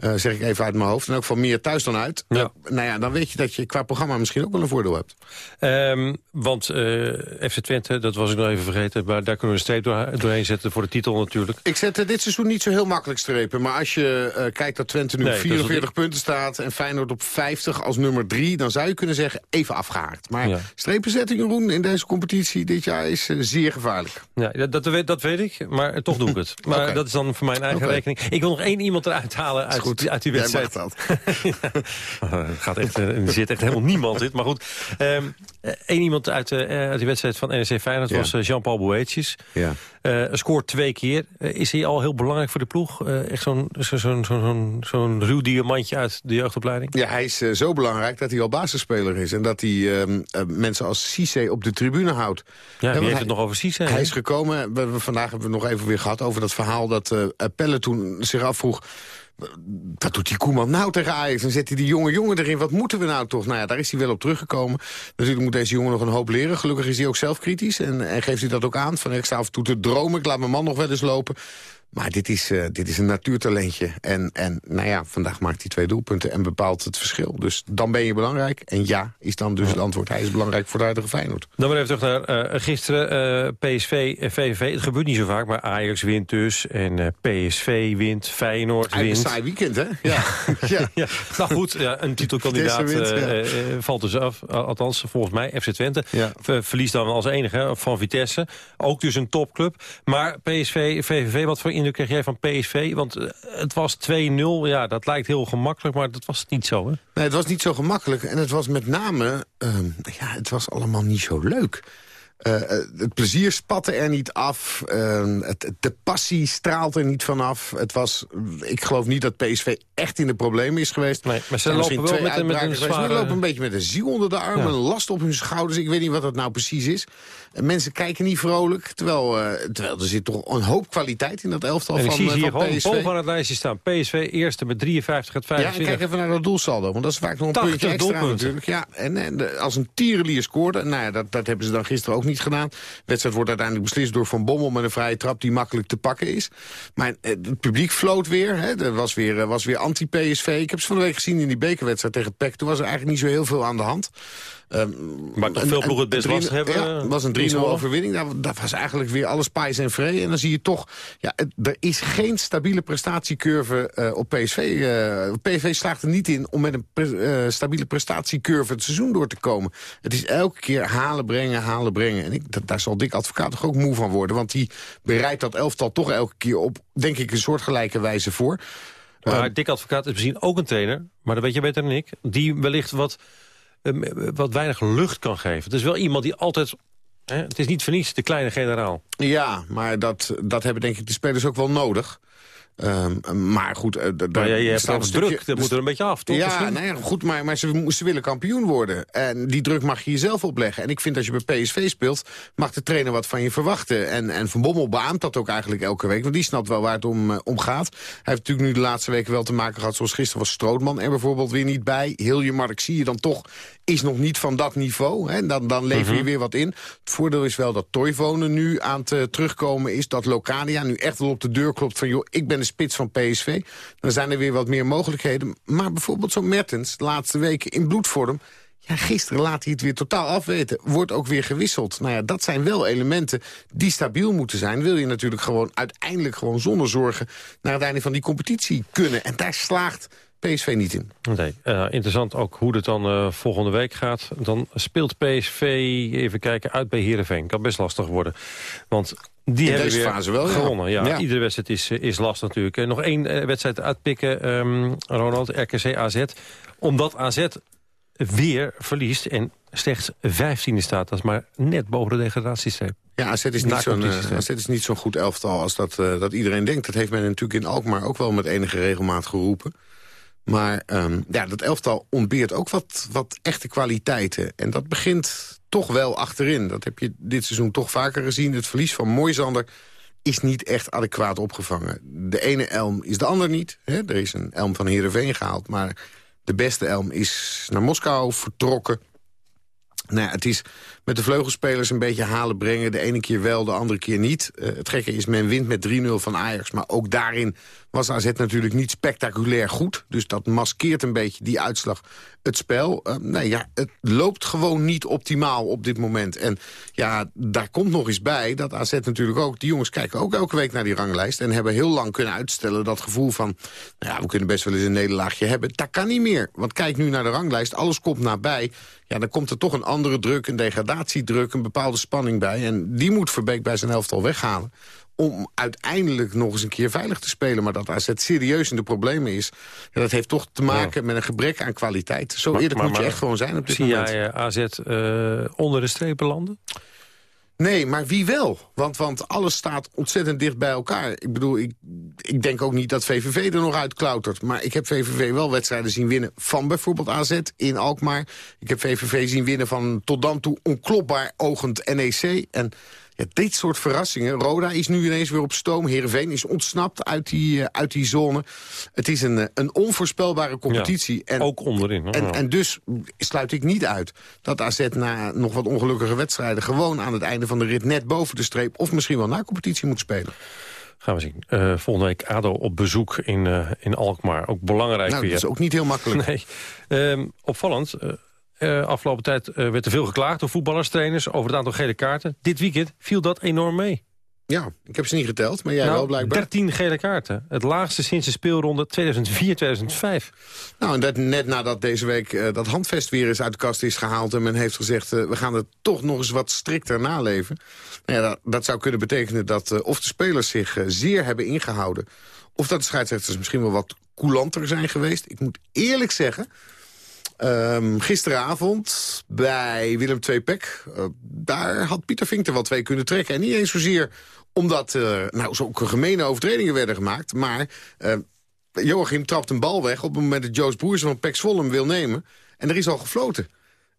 Uh, zeg ik even uit mijn hoofd. En ook van meer thuis dan uit. Ja. Uh, nou ja, dan weet je dat je qua programma misschien ook wel een voordeel hebt. Um, want uh, FC Twente, dat was ik nog even vergeten... maar daar kunnen we een streep door, doorheen zetten voor de titel natuurlijk. Ik zet dit seizoen niet zo heel makkelijk strepen. Maar als je kijkt dat Twente nu nee, 44 punten staat... en Feyenoord op 50 als nummer 3... dan zou je kunnen zeggen even afgehaakt. Maar ja. strepen zetten, Jeroen, in deze competitie dit jaar is zeer gevaarlijk. Ja, dat, dat, dat weet ik, maar toch doe ik het. Maar okay. dat is dan voor mijn eigen okay. rekening. Ik wil nog één iemand eruit halen uit goed. uit die wedstrijd. dat. gaat echt, er zit echt helemaal niemand in. Maar goed, um, één iemand uit, uh, uit die wedstrijd van NEC Feyenoord ja. was Jean-Paul Boetjes. Ja. Uh, scoort twee keer. is hij al heel belangrijk voor de ploeg? echt zo'n zo'n zo'n zo'n zo'n ruw diamantje uit de jeugdopleiding? Ja, hij is zo belangrijk dat hij al basisspeler is. En dat hij ehm, mensen als Cisse op de tribune houdt. Ja, wie heeft hij, het nog over Cisse? Hij is gekomen, we, we, vandaag hebben we nog even weer gehad over dat verhaal... dat Pelle toen zich afvroeg... Wat doet die Koeman nou tegen Ajax? Dan zet hij die jonge jongen erin. Wat moeten we nou toch? Nou ja, daar is hij wel op teruggekomen. Natuurlijk moet deze jongen nog een hoop leren. Gelukkig is hij ook zelf kritisch. En, en geeft hij dat ook aan. Van ik sta af en toe te dromen. Ik laat mijn man nog wel eens lopen. Maar dit is, uh, dit is een natuurtalentje. En, en nou ja, vandaag maakt hij twee doelpunten en bepaalt het verschil. Dus dan ben je belangrijk. En ja, is dan dus het antwoord. Hij is belangrijk voor de huidige Feyenoord. Dan maar even terug naar uh, gisteren. Uh, PSV en VVV. Het gebeurt niet zo vaak, maar Ajax wint dus. En PSV wint, Feyenoord wint. Een saai weekend, hè? Ja. ja. ja. Nou goed, ja, een titelkandidaat wint, valt dus af. Althans, volgens mij FC Twente. Verliest dan als enige van Vitesse. Ook dus een topclub. Maar PSV, VVV, wat voor indruk kreeg jij van PSV? Want eh, het was 2-0, ja, dat lijkt heel gemakkelijk, maar dat was niet zo, hè? Nee, het was niet zo gemakkelijk. En het was met name, uh, ja, het was allemaal niet zo leuk. Uh, het plezier spatte er niet af. Uh, het, de passie straalt er niet vanaf. Het was, ik geloof niet dat PSV echt in de problemen is geweest. Nee, maar ze lopen wel met, met een zware... Ze lopen een beetje met een ziel onder de armen. Ja. Een last op hun schouders. Ik weet niet wat dat nou precies is. En mensen kijken niet vrolijk. Terwijl, terwijl er zit toch een hoop kwaliteit in dat elftal en van, zie van hier PSV. gewoon bovenaan het lijstje staan. PSV eerste met 53 het 25. Ja, en kijk even naar dat doelsaldo. Want dat is vaak nog een puntje extra doelpunten. natuurlijk. Ja, en, en de, als een tierenlier scoorde. Nou ja, dat, dat hebben ze dan gisteren ook niet gedaan. De wedstrijd wordt uiteindelijk beslist door Van Bommel... met een vrije trap die makkelijk te pakken is. Maar eh, het publiek floot weer. Hè. Er was weer, was weer anti-PSV. Ik heb ze van de week gezien in die bekerwedstrijd tegen PEC. Toen was er eigenlijk niet zo heel veel aan de hand. Um, maar toch veel ploegen het best lastig hebben. Ja, het was een 3-0 overwinning. Dat, dat, was eigenlijk weer alles pijs en vree. En dan zie je toch, ja, het, er is geen stabiele prestatiecurve uh, op PSV. Uh, PSV slaagt er niet in om met een uh, stabiele prestatiecurve het seizoen door te komen. Het is elke keer halen, brengen, halen, brengen. En ik, dat, daar zal Dick Advocaat toch ook moe van worden. Want die bereidt dat elftal toch elke keer op, denk ik, een soortgelijke wijze voor. Maar Dick Advocaat is misschien ook een trainer, maar dat weet je beter dan ik, die wellicht wat wat weinig lucht kan geven. Het is wel iemand die altijd... Het is niet voor niets de kleine generaal. Ja, maar dat, dat hebben denk ik de spelers ook wel nodig. Um, maar goed, uh, maar ja, je hebt stukje, druk, dat moet er een beetje af, toch? Ja, nee, goed, maar, maar ze, ze, willen kampioen worden. En die druk mag je jezelf opleggen. En ik vind als je bij PSV speelt, mag de trainer wat van je verwachten. En, en Van Bommel beaamt dat ook eigenlijk elke week. Want die snapt wel waar het om, uh, om gaat. Hij heeft natuurlijk nu de laatste weken wel te maken gehad... zoals gisteren was Strootman er bijvoorbeeld weer niet bij. Heel je markt zie je dan toch is nog niet van dat niveau. Hè? Dan, dan lever je mhm. weer wat in. Het voordeel is wel dat Toivonen nu aan het uh, terugkomen is. Dat Locadia nu echt wel op de deur klopt van... joh, ik ben de spits van PSV. Dan zijn er weer wat meer mogelijkheden. Maar bijvoorbeeld zo'n Mertens, de laatste weken in bloedvorm... Ja, gisteren laat hij het weer totaal afweten. Wordt ook weer gewisseld. Nou ja, dat zijn wel elementen die stabiel moeten zijn. Wil je natuurlijk gewoon uiteindelijk gewoon zonder zorgen... naar het einde van die competitie kunnen. En daar slaagt PSV niet in. Nee, uh, interessant ook hoe het dan uh, volgende week gaat. Dan speelt PSV, even kijken, uit bij Heerenveen. Kan best lastig worden. Want die in hebben weer fase wel, gewonnen. Ja. ja. Iedere wedstrijd is, eh, is lastig natuurlijk. En nog één wedstrijd uitpikken, um, Ronald, RKC AZ. Omdat AZ weer verliest en slechts 15e staat. Dat is maar net boven de degradatiestreep. Ja, AZ is niet zo'n uh, niet zo'n goed elftal als dat, uh, dat iedereen denkt. Dat heeft men natuurlijk in Alkmaar ook wel met enige regelmaat geroepen. Maar um, ja, dat elftal ontbeert ook wat, wat echte kwaliteiten. En dat begint toch wel achterin. Dat heb je dit seizoen toch vaker gezien. Het verlies van Moisander is niet echt adequaat opgevangen. De ene elm is de ander niet. Hè? Er is een elm van Heerenveen gehaald, maar de beste elm is naar Moskou vertrokken. Nou ja, het is met de vleugelspelers een beetje halen brengen. De ene keer wel, de andere keer niet. Uh, het gekke is, men wint met 3-0 van Ajax. Maar ook daarin was AZ natuurlijk niet spectaculair goed. Dus dat maskeert een beetje die uitslag het spel. Uh, nee, ja, het loopt gewoon niet optimaal op dit moment. En ja, daar komt nog eens bij dat AZ natuurlijk ook... die jongens kijken ook elke week naar die ranglijst... en hebben heel lang kunnen uitstellen dat gevoel van... nou ja, we kunnen best wel eens een nederlaagje hebben. Dat kan niet meer, want kijk nu naar de ranglijst. Alles komt nabij. Ja, dan komt er toch een andere druk, een degradatiedruk... een bepaalde spanning bij. En die moet Verbeek bij zijn helft al weghalen om uiteindelijk nog eens een keer veilig te spelen. Maar dat AZ serieus in de problemen is... Ja, dat heeft toch te maken met een gebrek aan kwaliteit. Zo maar, eerlijk moet je echt gewoon zijn op dit zie moment. Zie jij AZ uh, onder de strepen landen? Nee, maar wie wel? Want, want alles staat ontzettend dicht bij elkaar. Ik bedoel, ik, ik denk ook niet dat VVV er nog uit klautert. Maar ik heb VVV wel wedstrijden zien winnen van bijvoorbeeld AZ in Alkmaar. Ik heb VVV zien winnen van tot dan toe onklopbaar ogend NEC. En ja, dit soort verrassingen. Roda is nu ineens weer op stoom. Heerenveen is ontsnapt uit die, uh, uit die zone. Het is een, eh, een onvoorspelbare competitie. en, ook onderin. En, en dus sluit ik niet uit dat AZ na nog wat ongelukkige wedstrijden... gewoon aan het einde van de rit net boven de streep... of misschien wel na competitie moet spelen. Gaan we zien. Uh, volgende week ADO op bezoek in, uh, in Alkmaar. Ook belangrijk nou, weer. dat is ook niet heel makkelijk. Nee. Um, opvallend. Uh, afgelopen tijd werd er veel geklaagd door voetballers, trainers... over het aantal gele kaarten. Dit weekend viel dat enorm mee. Ja, ik heb ze niet geteld, maar jij nou, wel blijkbaar. 13 gele kaarten. Het laagste sinds de speelronde 2004-2005. Nou, en dat net nadat deze week uh, dat handvest weer eens uit de kast is gehaald... en men heeft gezegd, uh, we gaan het toch nog eens wat strikter naleven. Nou ja, dat, dat zou kunnen betekenen dat uh, of de spelers zich zeer hebben ingehouden... of dat de scheidsrechters misschien wel wat coulanter zijn geweest. Ik moet eerlijk zeggen... Um, gisteravond bij Willem II Pek, uh, daar had Pieter Vink er wel twee kunnen trekken. En niet eens zozeer omdat uh, nou, zulke gemene overtredingen werden gemaakt. Maar uh, Joachim trapt een bal weg op het moment dat Joost Boers van Pek Zwolle hem wil nemen. En er is al gefloten.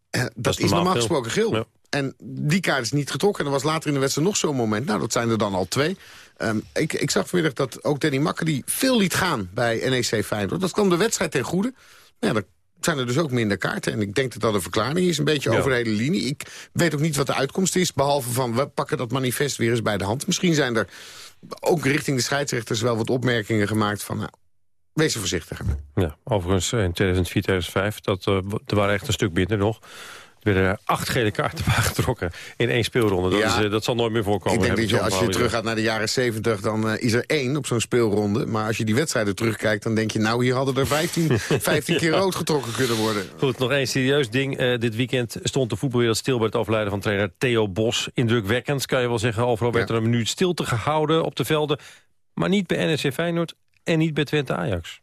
dat, dat, is normaal gesproken geel. Ja. En die kaart is niet getrokken. En er was later in de wedstrijd nog zo'n moment. Nou, dat zijn er dan al twee. Um, ik, ik zag vanmiddag dat ook Danny Makker die veel liet gaan bij NEC Feyenoord. Dat kwam de wedstrijd ten goede. Ja, dat zijn er dus ook minder kaarten. En ik denk dat dat een verklaring is, een beetje ja. over de hele linie. Ik weet ook niet wat de uitkomst is, behalve van... we pakken dat manifest weer eens bij de hand. Misschien zijn er ook richting de scheidsrechters wel wat opmerkingen gemaakt van... Nou, wees er voorzichtig. Ja, overigens in 2004, 2005, dat, uh, er waren echt een stuk minder nog... Er werden er acht gele kaarten getrokken in één speelronde. Dat, ja, is, uh, dat zal nooit meer voorkomen. Ik denk dat je, als je terug gaat naar de jaren 70, dan uh, is er één op zo'n speelronde. Maar als je die wedstrijden terugkijkt, dan denk je... nou, hier hadden er 15, 15 keer rood getrokken kunnen worden. Goed, nog één serieus ding. Uh, dit weekend stond de voetbalwereld stil bij het overlijden van trainer Theo Bos. Indrukwekkend, kan je wel zeggen. Overal werd ja. er een minuut stilte gehouden op de velden. Maar niet bij NSC Feyenoord en niet bij Twente Ajax.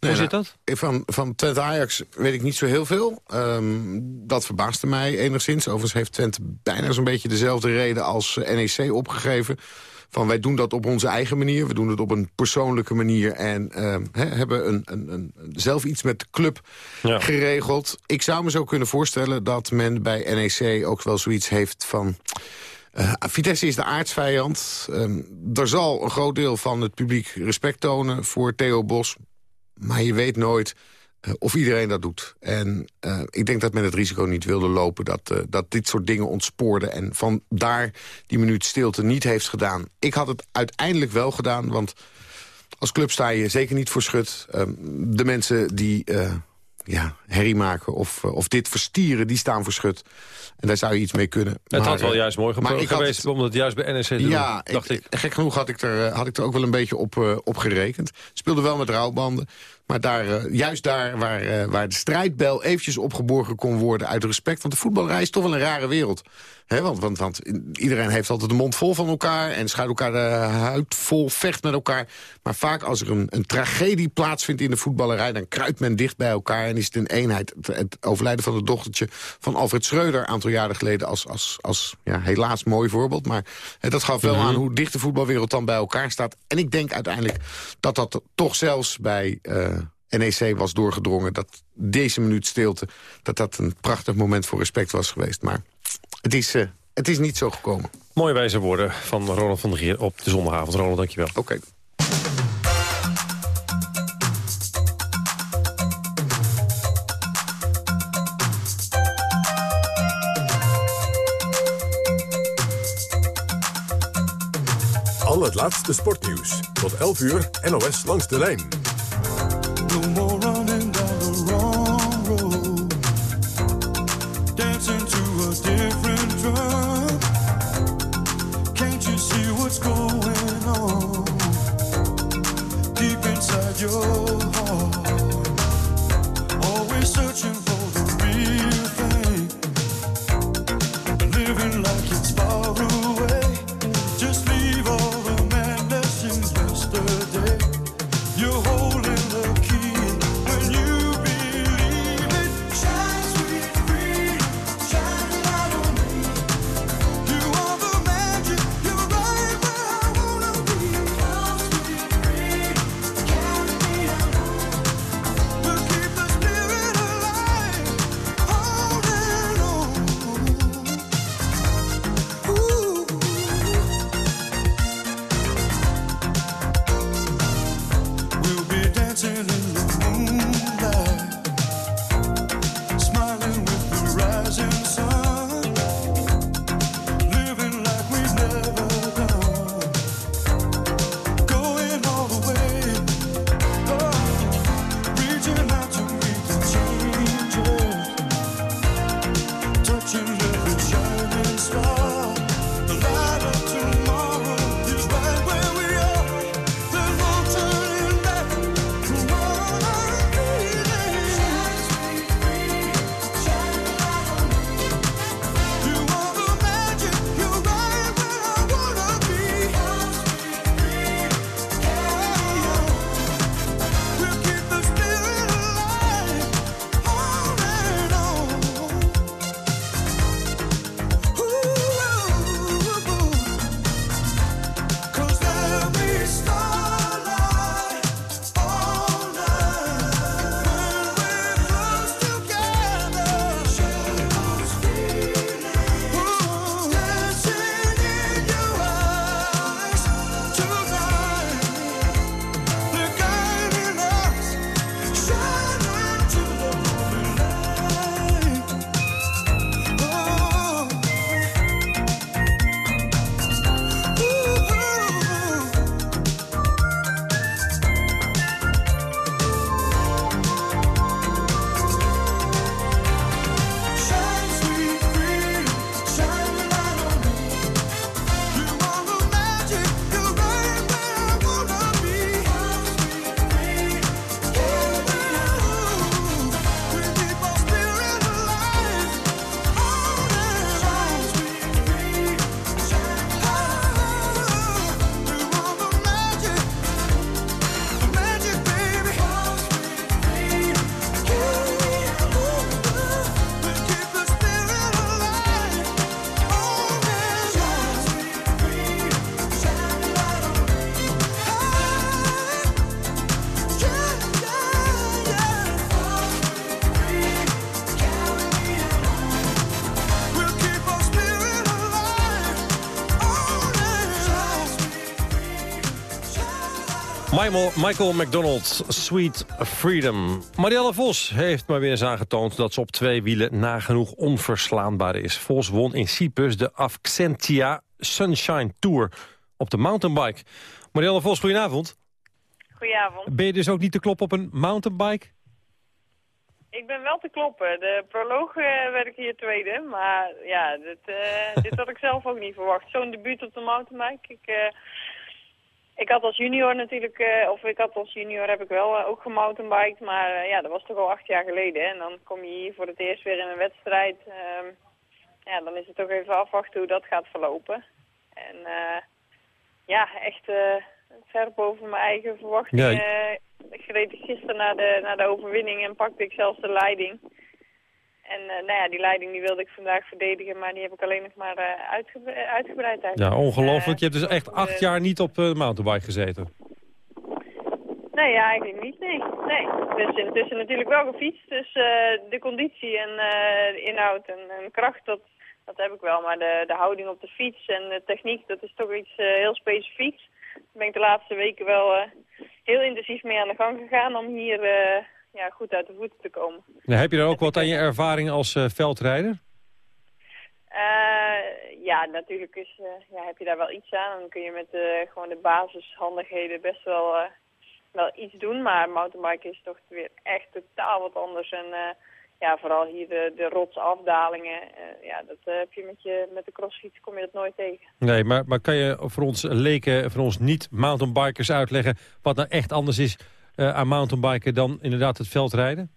Nee, Hoe zit dat? Van, van Twente Ajax weet ik niet zo heel veel. Um, dat verbaasde mij enigszins. Overigens heeft Twente bijna zo'n beetje dezelfde reden als NEC opgegeven. Van wij doen dat op onze eigen manier. We doen het op een persoonlijke manier. En he, hebben een, een, een, zelf iets met de club ja. geregeld. Ik zou me zo kunnen voorstellen dat men bij NEC ook wel zoiets heeft van... Uh, Vitesse is de aardsvijand. Um, er zal een groot deel van het publiek respect tonen voor Theo Bos. Maar je weet nooit uh, of iedereen dat doet. En uh, ik denk dat men het risico niet wilde lopen dat, uh, dat dit soort dingen ontspoorden. En vandaar die minuut stilte niet heeft gedaan. Ik had het uiteindelijk wel gedaan, want als club sta je zeker niet voor schut. de mensen die ja, herrie maken of, of dit verstieren, die staan voor schut. En daar zou je iets mee kunnen. Het maar, had wel juist mooi geweest, het, omdat het juist bij NEC te ja, doen, dacht ik, ik. Gek genoeg had ik er, had ik er ook wel een beetje op, uh, op gerekend. Speelde wel met rouwbanden. Maar daar, uh, juist daar waar, uh, waar de strijdbel eventjes opgeborgen kon worden... uit respect, want de voetballerij is toch wel een rare wereld. He, want, want, want iedereen heeft altijd de mond vol van elkaar... en schuilt elkaar de huid vol, vecht met elkaar. Maar vaak als er een, een tragedie plaatsvindt in de voetballerij... dan kruipt men dicht bij elkaar en is het een eenheid. Het, het overlijden van het dochtertje van Alfred Schreuder... een aantal jaren geleden als, als, als ja, helaas mooi voorbeeld. Maar he, dat gaf wel mm -hmm. aan hoe dicht de voetbalwereld dan bij elkaar staat. En ik denk uiteindelijk dat dat toch zelfs bij... Uh, NEC was doorgedrongen dat deze minuut stilte... dat dat een prachtig moment voor respect was geweest. Maar het is, uh, het is niet zo gekomen. Mooie wijze woorden van Ronald van der Geer op de zondagavond. Ronald, dankjewel. Oké. Okay. Al het laatste sportnieuws. Tot 11 uur NOS langs de lijn. No more Michael, Michael McDonald, Sweet Freedom. Marielle Vos heeft maar weer eens aangetoond dat ze op twee wielen nagenoeg onverslaanbaar is. Vos won in Cyprus de Avxentia Sunshine Tour op de mountainbike. Marielle Vos, goedenavond. Goedenavond. Ben je dus ook niet te kloppen op een mountainbike? Ik ben wel te kloppen. De proloog eh, werd ik hier tweede. Maar ja, dit, eh, dit had ik zelf ook niet verwacht. Zo'n debuut op de mountainbike. Ik, eh, ik had als junior natuurlijk, eh, of ik had als junior heb ik wel eh, ook gemountainbiked. Maar eh, ja, dat was toch al acht jaar geleden. En dan kom je hier voor het eerst weer in een wedstrijd. Ehm, ja, dan is het toch even afwachten hoe dat gaat verlopen. En eh, ja, echt ver boven mijn eigen verwachtingen. Ja. Ik reed gisteren naar de, naar de overwinning en pakte ik zelfs de leiding. En eh, nou ja, die leiding die wilde ik vandaag verdedigen, maar die heb ik alleen nog maar eh, uitgebreid, uitgebreid eigenlijk. Ja, ongelooflijk. Je Eh, hebt dus echt acht jaar niet op een mountainbike gezeten. Nee, ja, eigenlijk niet, nee. nee. Dus intussen natuurlijk wel gefietst, dus de conditie en eh, de inhoud en, en kracht, dat, dat heb ik wel. Maar de, de houding op de fiets en de techniek, dat is toch iets heel specifieks. Daar ben ik de laatste weken wel heel intensief mee aan de gang gegaan om hier eh, ja, goed uit de voeten te komen. Nou, heb je daar ook wat aan je ervaring als eh, veldrijder? Eh, ja, natuurlijk is, eh, ja, heb je daar wel iets aan. Dan kun je met eh, gewoon de basishandigheden best wel, wel iets doen. Maar mountainbiken is toch weer echt totaal wat anders. En ja, vooral hier de, de rotsafdalingen. ja, dat heb je met, je met de crossfiets kom je dat nooit tegen. Nee, maar, maar kan je voor ons leken, voor ons niet-mountainbikers uitleggen... wat nou echt anders is aan mountainbiken dan inderdaad het veldrijden?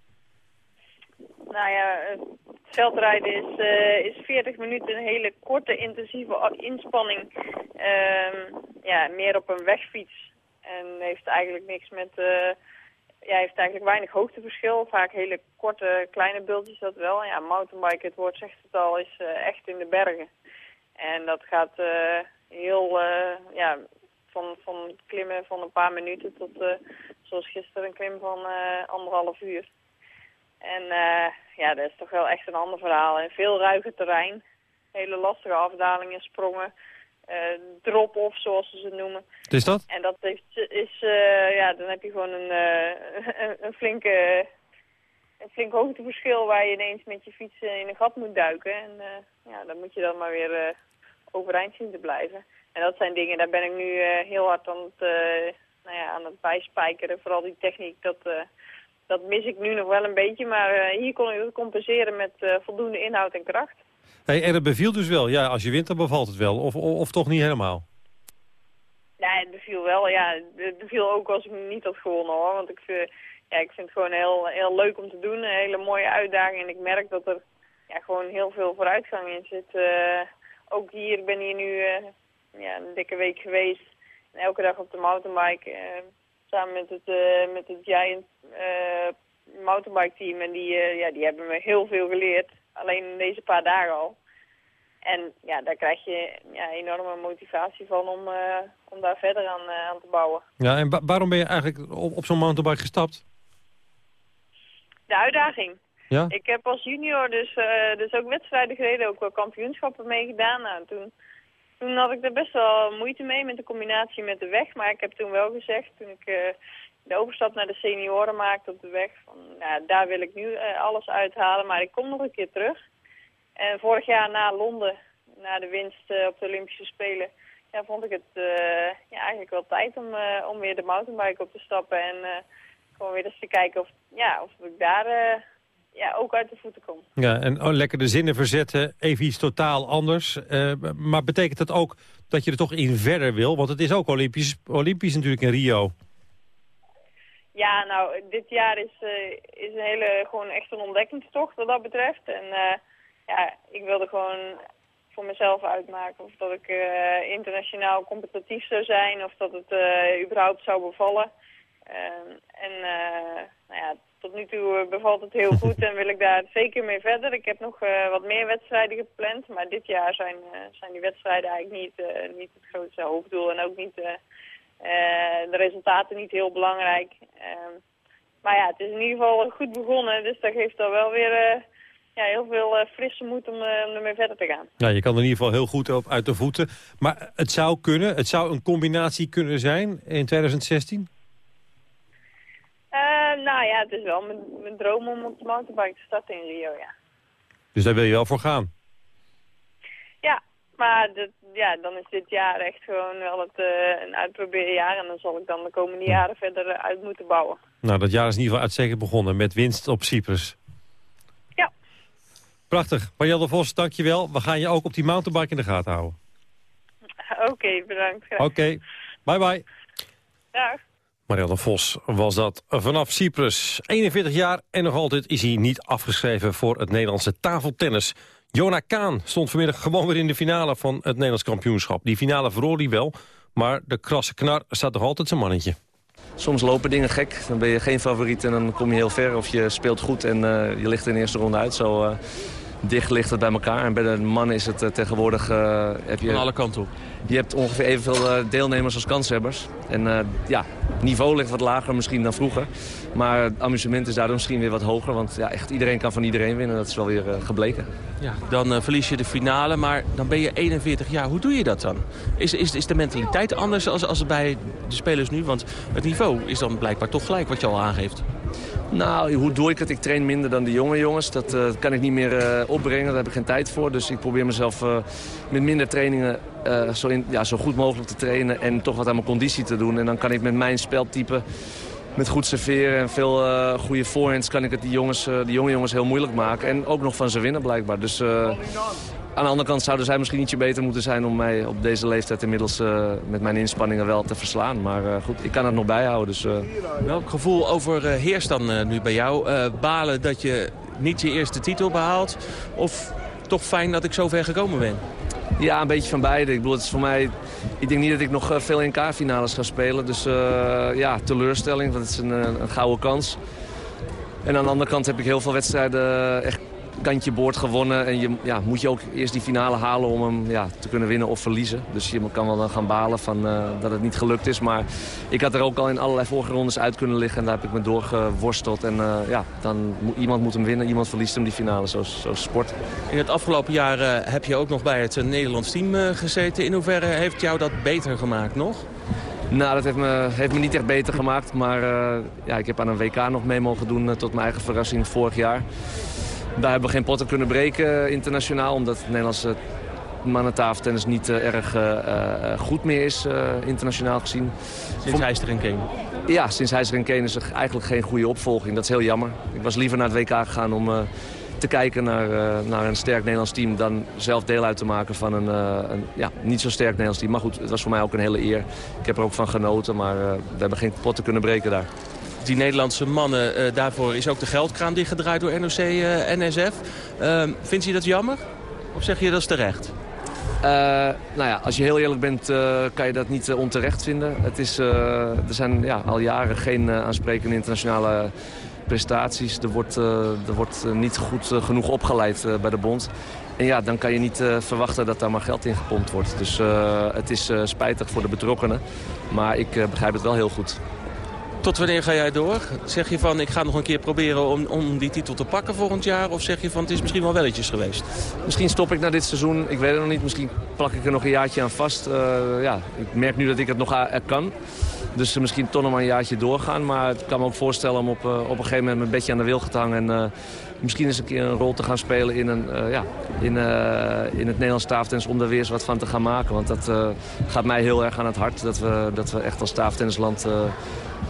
Nou ja, eh, veldrijden is, eh, is 40 minuten een hele korte, intensieve inspanning. Ehm, ja, meer op een wegfiets. En heeft eigenlijk niks met... eh, ja, heeft eigenlijk weinig hoogteverschil. Vaak hele korte, kleine bultjes dat wel. Ja, mountainbiken, het woord zegt het al, is eh, echt in de bergen. En dat gaat eh, heel, eh, ja, van, van klimmen van een paar minuten tot, eh, zoals gisteren, een klim van eh, anderhalf uur. En eh, ja, dat is toch wel echt een ander verhaal. En veel ruiger terrein. Hele lastige afdalingen, sprongen. eh drop-off, zoals ze ze noemen. Is dat? En dat is, is eh, ja, dan heb je gewoon een, een, een flinke, een flink hoogteverschil waar je ineens met je fiets in een gat moet duiken. En ja, dan moet je dan maar weer overeind zien te blijven. En dat zijn dingen, daar ben ik nu heel hard aan het, nou ja, aan het bijspijkeren. Vooral die techniek, dat, eh, dat mis ik nu nog wel een beetje. Maar eh, hier kon ik dat compenseren met eh, voldoende inhoud en kracht. Hey, en het beviel dus wel. Ja, als je wint, dan bevalt het wel. Of, of, of toch niet helemaal? Ja, het beviel wel. Ja, het beviel ook als ik niet had gewonnen hoor. Want ik, vind- ja, ik vind het gewoon heel, heel leuk om te doen. Een hele mooie uitdaging. En ik merk dat er ja, gewoon heel veel vooruitgang in zit. Ook hier, ik ben hier nu ja, een dikke week geweest. Elke dag op de mountainbike. eh, samen met het, eh, met het Giant eh, mountainbike team. En die, ja, die hebben me heel veel geleerd. Alleen in deze paar dagen al. En ja, daar krijg je ja, enorme motivatie van om, eh, om daar verder aan, aan te bouwen. Ja, en wa- waarom ben je eigenlijk op, op zo'n mountainbike gestapt? De uitdaging. Ja? Ik heb als junior dus, eh, dus ook wedstrijden gereden, ook wel kampioenschappen meegedaan. Nou, toen, toen had ik er best wel moeite mee met de combinatie met de weg. Maar ik heb toen wel gezegd, toen ik eh, de overstap naar de senioren maakte op de weg, van, nou, daar wil ik nu eh, alles uithalen, maar ik kom nog een keer terug. En vorig jaar na Londen, na de winst eh, op de Olympische Spelen, ja, vond ik het ja, eigenlijk wel tijd om, om weer de mountainbike op te stappen. En gewoon weer eens te kijken of, ja, of ik daar ja, ook uit de voeten kom. Ja, en oh, lekker de zinnen verzetten, even iets totaal anders. Eh, maar betekent dat ook dat je er toch in verder wil? Want het is ook Olympisch, Olympisch natuurlijk in Rio. Ja, nou, dit jaar is, eh, is een hele, gewoon echt een ontdekkingstocht wat dat betreft. En eh, ja, ik wilde gewoon voor mezelf uitmaken of dat ik internationaal competitief zou zijn of dat het überhaupt zou bevallen. Ehm, en eh, nou ja, tot nu toe eh, bevalt het heel goed en wil ik daar zeker mee verder. Ik heb nog eh, wat meer wedstrijden gepland, maar dit jaar zijn, eh, zijn die wedstrijden eigenlijk niet, niet het grootste hoofddoel en ook niet de resultaten niet heel belangrijk. Ehm, maar ja, het is in ieder geval goed begonnen, dus dat geeft al wel weer ja, heel veel frisse moed om, om ermee verder te gaan. Ja, je kan er in ieder geval heel goed op uit de voeten. Maar het zou kunnen, het zou een combinatie kunnen zijn in 2016? Nou ja, het is wel mijn, mijn droom om op de mountainbike te starten in Rio, ja. Dus daar wil je wel voor gaan? Ja, maar dat, ja, dan is dit jaar echt gewoon wel het, eh, een uitprobeerjaar. En dan zal ik dan de komende jaren verder eh, uit moeten bouwen. Nou, dat jaar is in ieder geval uitstekend begonnen met winst op Cyprus. Ja. Prachtig. Marjelle Vos, dankjewel. We gaan je ook op die mountainbike in de gaten houden. Oké, bedankt. Oké, bye bye. Dag. Marianne Vos was dat vanaf Cyprus. 41 jaar en nog altijd is hij niet afgeschreven voor het Nederlandse tafeltennis. Jona Kaan stond vanmiddag gewoon weer in de finale van het Nederlands kampioenschap. Die finale verloor hij wel, maar de krasse knar staat nog altijd zijn mannetje. Soms lopen dingen gek, dan ben je geen favoriet en dan kom je heel ver. Of je speelt goed en uh, je ligt in de eerste ronde uit. Zo uh, dicht ligt het bij elkaar. En bij de mannen is het uh, tegenwoordig... heb je, Van alle kanten op. Je hebt ongeveer evenveel deelnemers als kanshebbers. En ja, het niveau ligt wat lager misschien dan vroeger. Maar het amusement is daardoor misschien weer wat hoger. Want ja, echt iedereen kan van iedereen winnen. Dat is wel weer gebleken. Ja, dan verlies je de finale, maar dan ben je 41 jaar. Hoe doe je dat dan? Is, is, is de mentaliteit anders als, als bij de spelers nu? Want het niveau is dan blijkbaar toch gelijk wat je al aangeeft. Nou, hoe doe ik het? Ik train minder dan de jonge jongens. Dat uh, kan ik niet meer uh, opbrengen, daar heb ik geen tijd voor. Dus ik probeer mezelf uh, met minder trainingen zo, ja, zo goed mogelijk te trainen... en toch wat aan mijn conditie te doen. En dan kan ik met mijn speltype, met goed serveren en veel goede forehands... kan ik het die, jongens, die jonge jongens heel moeilijk maken. En ook nog van ze winnen blijkbaar. Dus aan de andere kant zouden zij misschien ietsje beter moeten zijn... om mij op deze leeftijd inmiddels uh, met mijn inspanningen wel te verslaan. Maar uh, goed, ik kan het nog bijhouden. Dus, uh... Welk gevoel overheerst dan nu bij jou? balen dat je niet je eerste titel behaalt? Of toch fijn dat ik zo ver gekomen ben? Ja, een beetje van beide. Ik bedoel, het is voor mij... Ik denk niet dat ik nog veel NK-finales ga spelen. Dus ja, teleurstelling, want het is een, een gouden kans. En aan de andere kant heb ik heel veel wedstrijden echt kantje boord gewonnen. En je ja, moet je ook eerst die finale halen om hem ja, te kunnen winnen of verliezen. Dus je kan wel dan gaan balen van, uh, dat het niet gelukt is. Maar ik had er ook al in allerlei vorige rondes uit kunnen liggen. En daar heb ik me doorgeworsteld. En uh, ja, dan moet, iemand moet hem winnen, iemand verliest hem die finale. Zo, zo sport. In het afgelopen jaar uh, heb je ook nog bij het Nederlands team gezeten. In hoeverre heeft jou dat beter gemaakt nog? Nou, dat heeft me, heeft me niet echt beter gemaakt. Maar ja, ik heb aan een WK nog mee mogen doen tot mijn eigen verrassing vorig jaar. Daar hebben we geen potten kunnen breken internationaal. Omdat het Nederlandse mannentafeltennis niet uh, erg uh, goed meer is, uh, internationaal gezien. Sinds Heister en Kane? Ja, sinds Heister en Kane is er eigenlijk geen goede opvolging. Dat is heel jammer. Ik was liever naar het WK gegaan om te kijken naar, naar een sterk Nederlands team... dan zelf deel uit te maken van een, een ja, niet zo sterk Nederlands team. Maar goed, het was voor mij ook een hele eer. Ik heb er ook van genoten, maar we hebben geen potten kunnen breken daar die Nederlandse mannen, uh, daarvoor is ook de geldkraan dichtgedraaid door NOC-NSF. Uh, vindt u dat jammer? Of zeg je dat is terecht? Uh, nou ja, als je heel eerlijk bent, kan je dat niet onterecht vinden. Het is, er zijn ja, al jaren geen aansprekende internationale prestaties. Er wordt, er wordt niet goed genoeg opgeleid bij de bond. En ja, dan kan je niet verwachten dat daar maar geld in gepompt wordt. Dus het is spijtig voor de betrokkenen. Maar ik begrijp het wel heel goed. Tot wanneer ga jij door? Zeg je van ik ga nog een keer proberen om, om die titel te pakken volgend jaar? Of zeg je van het is misschien wel welletjes geweest? Misschien stop ik na dit seizoen. Ik weet het nog niet. Misschien plak ik er nog een jaartje aan vast. Uh, ja, ik merk nu dat ik het nog kan. Dus misschien toch nog een jaartje doorgaan. Maar ik kan me ook voorstellen om op, uh, op een gegeven moment mijn bedje aan de wilg te hangen. En misschien eens een keer een rol te gaan spelen in, een, ja, in, in het Nederlands tafeltennis. Om wat van te gaan maken. Want dat gaat mij heel erg aan het hart. Dat we, dat we echt als tafeltennisland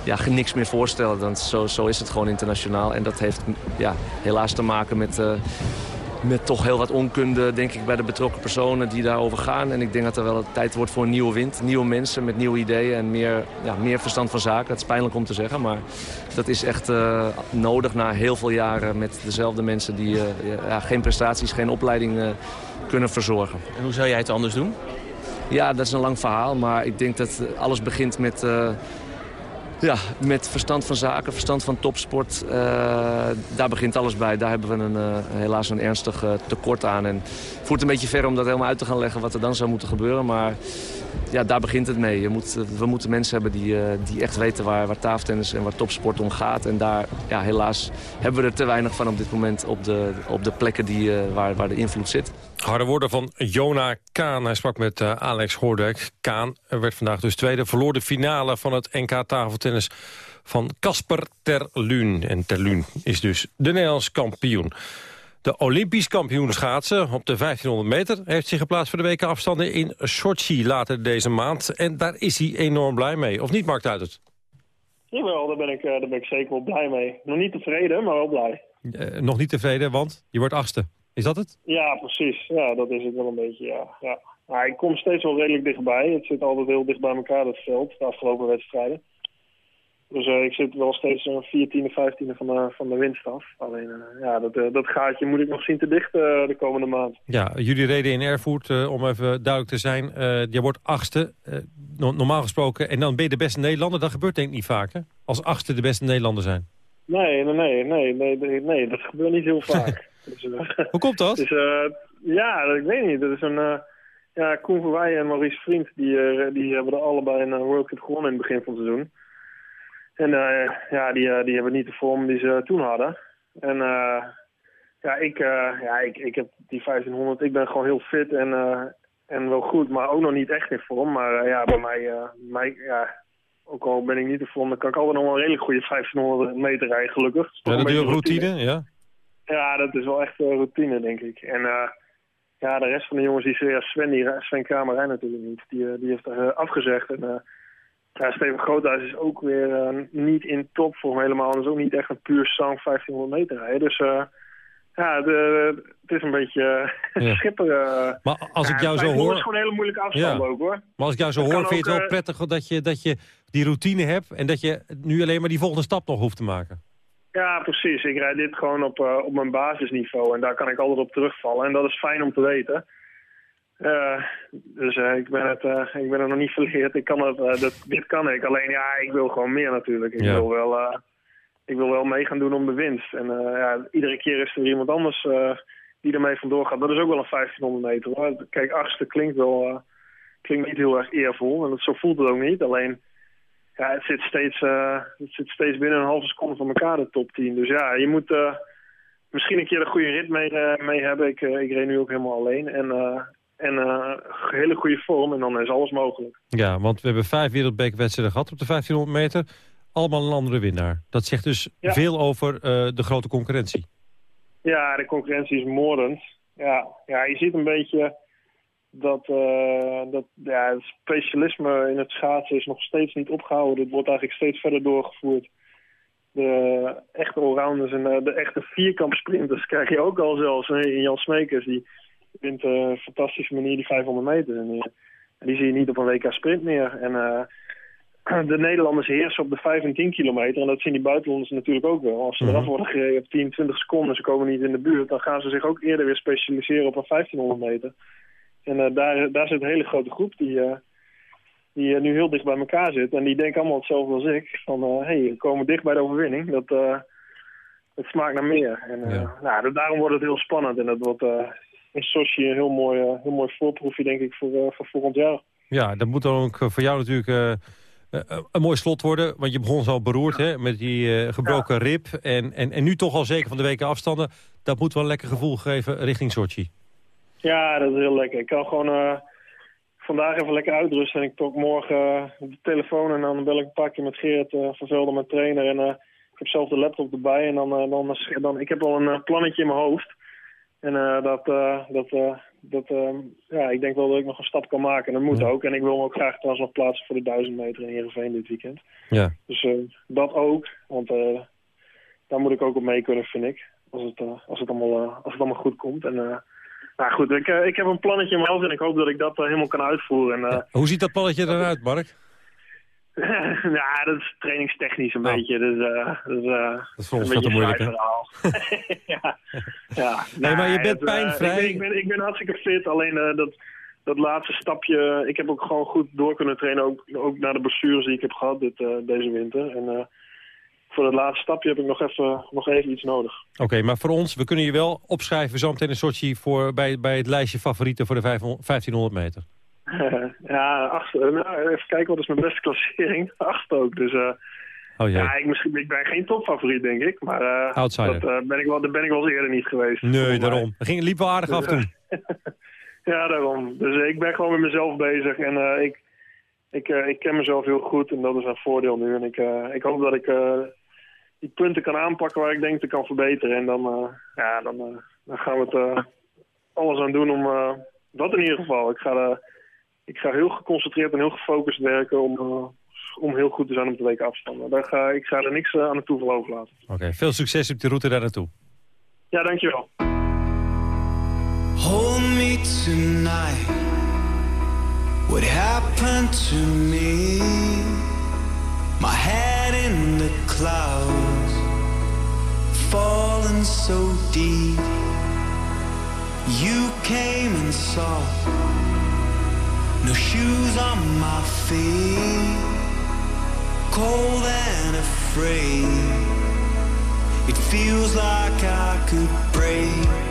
ja, niks meer voorstellen. Dan zo, zo is het gewoon internationaal. En dat heeft ja, helaas te maken met, met toch heel wat onkunde denk ik, bij de betrokken personen die daarover gaan. En ik denk dat er wel tijd wordt voor een nieuwe wind. Nieuwe mensen met nieuwe ideeën en meer, ja, meer verstand van zaken. Het is pijnlijk om te zeggen, maar dat is echt uh, nodig na heel veel jaren met dezelfde mensen die uh, ja, geen prestaties, geen opleiding kunnen verzorgen. En hoe zou jij het anders doen? Ja, dat is een lang verhaal, maar ik denk dat alles begint met ja, met verstand van zaken, verstand van topsport. Uh, daar begint alles bij. Daar hebben we een, uh, helaas een ernstig uh, tekort aan. En het voert een beetje ver om dat helemaal uit te gaan leggen wat er dan zou moeten gebeuren. Maar ja, daar begint het mee. Je moet, we moeten mensen hebben die, die echt weten waar, waar tafeltennis en waar topsport om gaat. En daar, ja, helaas, hebben we er te weinig van op dit moment op de, op de plekken die, waar, waar de invloed zit. Harde woorden van Jona Kaan. Hij sprak met Alex Hoordijk. Kaan werd vandaag dus tweede. Verloor de finale van het NK tafeltennis van Casper Terluun. En Terluun is dus de Nederlands kampioen. De Olympisch kampioen schaatsen op de 1500 meter... heeft zich geplaatst voor de weken afstanden in Sochi later deze maand. En daar is hij enorm blij mee. Of niet, Mark Duitert? Jawel, daar ben, ik, eh, daar ben ik zeker wel blij mee. Nog niet tevreden, maar wel blij. Eh, nog niet tevreden, want je wordt achtste. Is dat het? Ja, precies. Ja, dat is het wel een beetje, ja. ja. Maar ik kom steeds wel redelijk dichtbij. Het zit altijd heel dicht bij elkaar, dat veld, de afgelopen wedstrijden. Dus eh, ik zit wel steeds zo'n 14e, 15e van de, van de winst af. Alleen, eh, ja, dat, eh, dat gaatje moet ik nog zien te dichten de komende maand. Ja, jullie reden in Erfurt, om even duidelijk te zijn. je wordt achtste, no- normaal gesproken. En dan ben je de beste Nederlander. Dat gebeurt denk ik niet vaak, hè? Als achtste de beste Nederlander zijn. Nee, nee, nee, nee, nee, nee, dat gebeurt niet heel vaak. dus, Hoe komt dat? Dus, ja, dat- ik weet niet. Dat is een, ja, Koen Verweijen en Maurice Vriend, die, die hebben er allebei een World Cup gewonnen in het begin van het seizoen. En eh, ja, die, eh, die hebben niet de vorm die ze toen hadden. En eh, ja, ik, ja ik, ik heb die 1500, ik ben gewoon heel fit en, en wel goed, maar ook nog niet echt in vorm. Maar ja, bij mij, mij ja, ook al ben ik niet in vorm, dan kan ik altijd nog wel een redelijk goede 1500 meter rijden, gelukkig. Is Ja, een dat beetje routine, ja? ja, dat is wel echt routine, denk ik. En ja, de rest van de jongens, die ja, Sven, die, Sven Kramer rijdt natuurlijk niet. Die, die heeft er afgezegd. En uh, ja, Steven Groothuis is ook weer uh, niet in topvorm helemaal. En is ook niet echt een puur zang 1500 meter rijden. Dus uh, ja, de, het is een beetje Ja. schipperen. Maar als ik ja, jou zo 1500 hoor... is gewoon een hele moeilijke afstand Ja. ook, hoor. Maar als ik jou zo Dat hoor, vind je het wel eh, prettig dat je, dat je die routine hebt... en dat je nu alleen maar die volgende stap nog hoeft te maken? Ja, precies. Ik rijd dit gewoon op, uh, op mijn basisniveau en daar kan ik altijd op terugvallen. En dat is fijn om te weten. Uh, dus uh, ik, ben het, ik ben er nog niet verleerd. Ik kan het, dat, dit kan ik. Alleen ja, ik wil gewoon meer natuurlijk. Ik, Ja. wil, wel, ik wil wel mee gaan doen om de winst. En ja, iedere keer is er iemand anders die ermee vandoor gaat. Dat is ook wel een 1500 meter. Hoor. Kijk, achtste klinkt wel klinkt niet heel erg eervol. En dat, zo voelt het ook niet. Alleen ja, het zit steeds, uh, het zit steeds binnen een halve seconde van elkaar, de top 10. Dus ja, je moet uh, misschien een keer een goede rit mee, uh, mee hebben. Ik, ik reed nu ook helemaal alleen. En, en een hele goede vorm en dan is alles mogelijk. Ja, want we hebben vijf wereldbekerwedstrijden gehad op de 1500 meter. Allemaal een andere winnaar. Dat zegt dus Ja. veel over de grote concurrentie. Ja, de concurrentie is moordend. Ja, ja je ziet een beetje dat, uh, dat ja, het specialisme in het schaatsen is nog steeds niet opgehouden. Het wordt eigenlijk steeds verder doorgevoerd. De echte allrounders en de, de echte vierkampsprinters krijg je ook al zelfs. In Jan Smekers, die wint op een fantastische manier die 500 meter. En die, die zie je niet op een WK sprint meer. En uh, de Nederlanders heersen op de 5 en 10 kilometer. En dat zien die buitenlanders natuurlijk ook wel. Als ze Mhm. eraf worden gereden op 10, 20 seconden, ze komen niet in de buurt... dan gaan ze zich ook eerder weer specialiseren op een 1500 meter. En uh, daar, daar zit een hele grote groep die, uh, die uh, nu heel dicht bij elkaar zit. En die denken allemaal hetzelfde als ik. Van, hé, hey, we komen dicht bij de overwinning. Dat, dat smaakt naar meer. En Ja. nou, daarom wordt het heel spannend. En dat wordt in Sochi een heel mooi, heel mooi voorproefje, denk ik, voor, voor volgend jaar. Ja, dat moet dan ook voor jou natuurlijk eh, eh, een mooi slot worden. Want je begon zo beroerd hè, met die eh, gebroken rib. En, en, en nu toch al zeker van de weken afstanden. Dat moet wel een lekker gevoel geven richting Sochi. Ja, dat is heel lekker. Ik kan gewoon uh, vandaag even lekker uitrusten. En ik trok morgen de telefoon en dan bel ik een paar keer met Gerrit uh, van Velden, mijn trainer. En ik heb zelf de laptop erbij. En dan, dan, dan, ik heb al een plannetje in mijn hoofd. En dat, dat, dat ja, ik denk wel dat ik nog een stap kan maken. En dat moet Ja. ook. En ik wil me ook graag trouwens nog plaatsen voor de 1000 meter in Heerenveen dit weekend. Ja. Dus dat ook. Want daar moet ik ook op mee kunnen, vind ik. Als het, als het, allemaal, als het allemaal goed komt. En nou goed, ik, ik heb een plannetje in mijn hoofd en ik hoop dat ik dat helemaal kan uitvoeren. En, Hoe ziet dat plannetje eruit, Mark? ja, dat is trainingstechnisch een oh. beetje. Dus, dus, dat is ons veel te moeilijk, hè? ja, ja. Nee, maar je bent dat, pijnvrij. Ik ben, ik, ben, ik ben hartstikke fit, alleen dat, dat laatste stapje... Ik heb ook gewoon goed door kunnen trainen, ook, ook naar de blessures die ik heb gehad dit, deze winter. En voor dat laatste stapje heb ik nog even, nog even iets nodig. Oké, okay, maar voor ons, we kunnen je wel opschrijven zo meteen een Sochi voor, bij, bij het lijstje favorieten voor de 500, 1500 meter. Ja, acht, nou, even kijken, wat is mijn beste klassering? Acht ook, dus... Uh, oh, ja, ik, misschien, ik ben geen topfavoriet, denk ik. Maar uh, dat, uh, ben ik wel, daar ben ik wel eens eerder niet geweest. Nee, daarom. Het ging, liep wel aardig af toen. ja, daarom. Dus ik ben gewoon met mezelf bezig. En ik, ik, eh, ik ken mezelf heel goed en dat is een voordeel nu. En ik, eh, ik hoop dat ik eh, die punten kan aanpakken waar ik denk te kan verbeteren. En dan, eh, ja, dan, eh, dan gaan we het eh, alles aan doen om eh, dat in ieder geval. Ik ga, eh, ik ga heel geconcentreerd en heel gefocust werken om, eh, om heel goed te zijn op de weken afstand. Daar ga, ik ga er niks eh, aan het toeval overlaten. Oké, veel succes op die route daar naartoe. Ja, dankjewel. Hold me tonight. What happened to me? My head in the clouds, falling so deep. You came and saw. No shoes on my feet, cold and afraid. It feels like I could break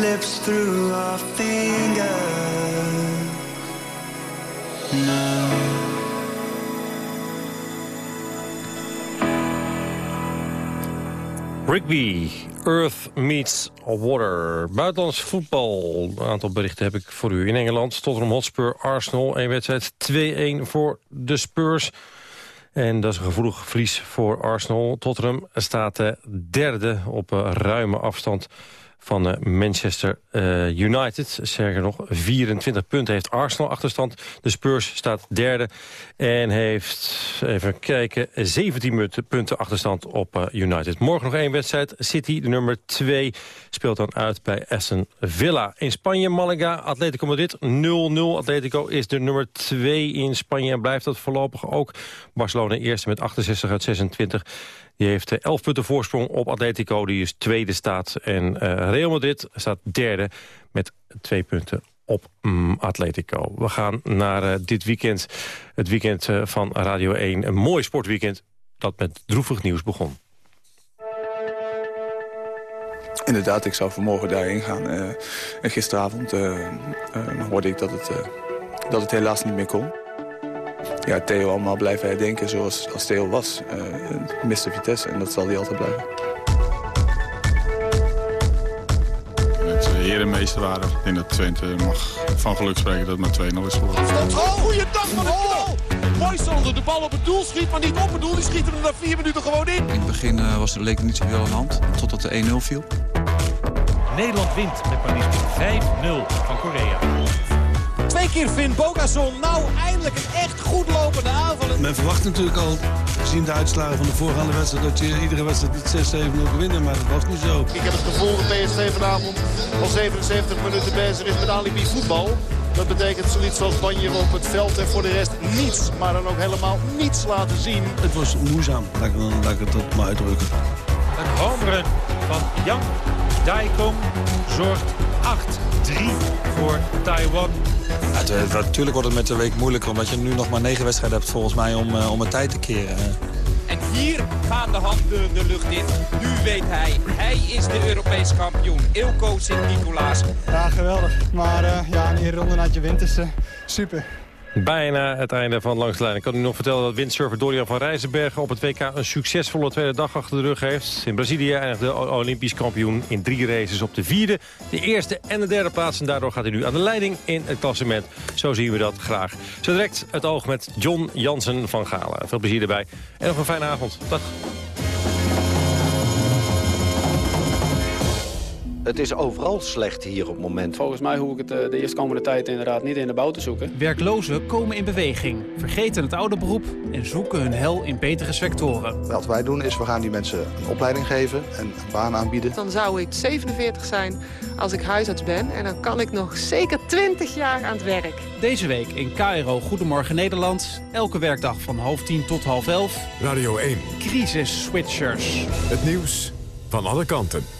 slips through our fingers. No. Rigby, Earth Meets Water. Buitenlands voetbal. Een aantal berichten heb ik voor u. In Engeland, Tottenham Hotspur, Arsenal. Een wedstrijd 2-1 voor de Spurs. En dat is een gevoelig verlies voor Arsenal. Tottenham staat eh, derde op eh, ruime afstand van eh, Manchester eh, United. Sterker nog, 24 punten heeft Arsenal achterstand. De Spurs staat derde en heeft, even kijken, 17 punten- achterstand op eh, United. Morgen nog één wedstrijd. City, de nummer 2, speelt dan uit bij Aston Villa. In Spanje, Malaga, Atletico Madrid 0-0. Atletico is de nummer 2 in Spanje en blijft dat voorlopig ook. Barcelona eerste met 68 uit 26. Die heeft eh, 11 punten voorsprong op Atletico, die is tweede staat. En eh, Real Madrid staat derde met twee punten op mm, Atletico. We gaan naar eh, dit weekend, het weekend eh, van Radio 1. Een mooi sportweekend dat met droevig nieuws begon. Inderdaad, ik zou vanmorgen daarheen gaan. eh, en gisteravond eh, eh, hoorde ik dat het, eh, dat het helaas niet meer kon. Ja, Theo allemaal blijven herdenken zoals als Theo was. Uh, Mr. Vitesse, en dat zal hij altijd blijven. Met Herenmee meeste waren. Ik denk dat Twente mag van geluk spreken dat het maar 2-0 is geworden. Oh, goeiedag van de knal! Mooi Sander, de bal op het doel schiet, maar niet op het doel. Die schieten er na vier minuten gewoon in. In het begin uh, was er, leek er niet zoveel aan de hand, totdat de 1-0 viel. Nederland wint met maar liefst 5-0 van Korea. Twee keer Finn Bogason. Nou, eindelijk een echt goed lopende aanval. Men verwacht natuurlijk al, gezien de uitslagen van de voorgaande wedstrijd... dat je iedere wedstrijd met 6-7-0 winnen, maar dat was niet zo. Ik heb het gevoel dat PSV vanavond al 77 minuten bezig is met alibi voetbal. Dat betekent zoiets als banjeren op het veld en voor de rest niets. Maar dan ook helemaal niets laten zien. Het was moeizaam, laat ik, laat ik het dat maar uitdrukken. Een home run van Yang Daikong zorgt 8-3 voor Taiwan. Ja, natuurlijk wordt het met de week moeilijker, omdat je nu nog maar negen wedstrijden hebt volgens mij om, uh, om een tijd te keren. En hier gaan de handen de lucht in. Nu weet hij, hij is de Europees kampioen. Ilko Sint-Nicolaas. Ja, geweldig. Maar uh, ja, een ronde na je wint is uh, super. Bijna het einde van Langs de Lijn. Ik kan u nog vertellen dat windsurfer Dorian van Rijzenbergen op het WK een succesvolle tweede dag achter de rug heeft. In Brazilië eindigde de Olympisch kampioen in drie races op de vierde, de eerste en de derde plaats. En daardoor gaat hij nu aan de leiding in het klassement. Zo zien we dat graag. Zo direct het oog met John Jansen van Galen. Veel plezier erbij en nog een fijne avond. Dag. Het is overal slecht hier op het moment. Volgens mij hoef ik het eh, de eerstkomende tijd inderdaad niet in de bouw te zoeken. Werklozen komen in beweging, vergeten het oude beroep en zoeken hun hel in betere sectoren. Wat wij doen is, we gaan die mensen een opleiding geven en een baan aanbieden. Dan zou ik 47 zijn als ik huisarts ben en dan kan ik nog zeker 20 jaar aan het werk. Deze week in KRO Goedemorgen Nederland. Elke werkdag van half tien tot half elf. Radio 1. Crisis Switchers. Het nieuws van alle kanten.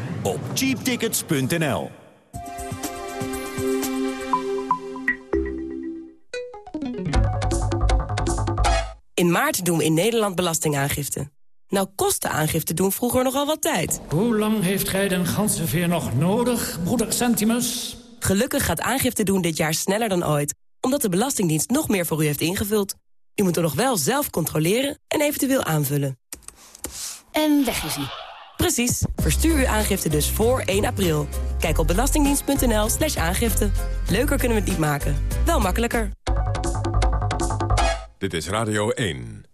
op cheaptickets.nl. In maart doen we in Nederland belastingaangifte. Nou kost de aangifte doen vroeger nogal wat tijd. Hoe lang heeft gij den ganzenveer nog nodig, broeder Centimus? Gelukkig gaat aangifte doen dit jaar sneller dan ooit... omdat de Belastingdienst nog meer voor u heeft ingevuld. U moet er nog wel zelf controleren en eventueel aanvullen. En weg is hij. Precies. Verstuur uw aangifte dus voor 1 april. Kijk op belastingdienst.nl slash aangifte. Leuker kunnen we het niet maken. Wel makkelijker. Dit is Radio 1.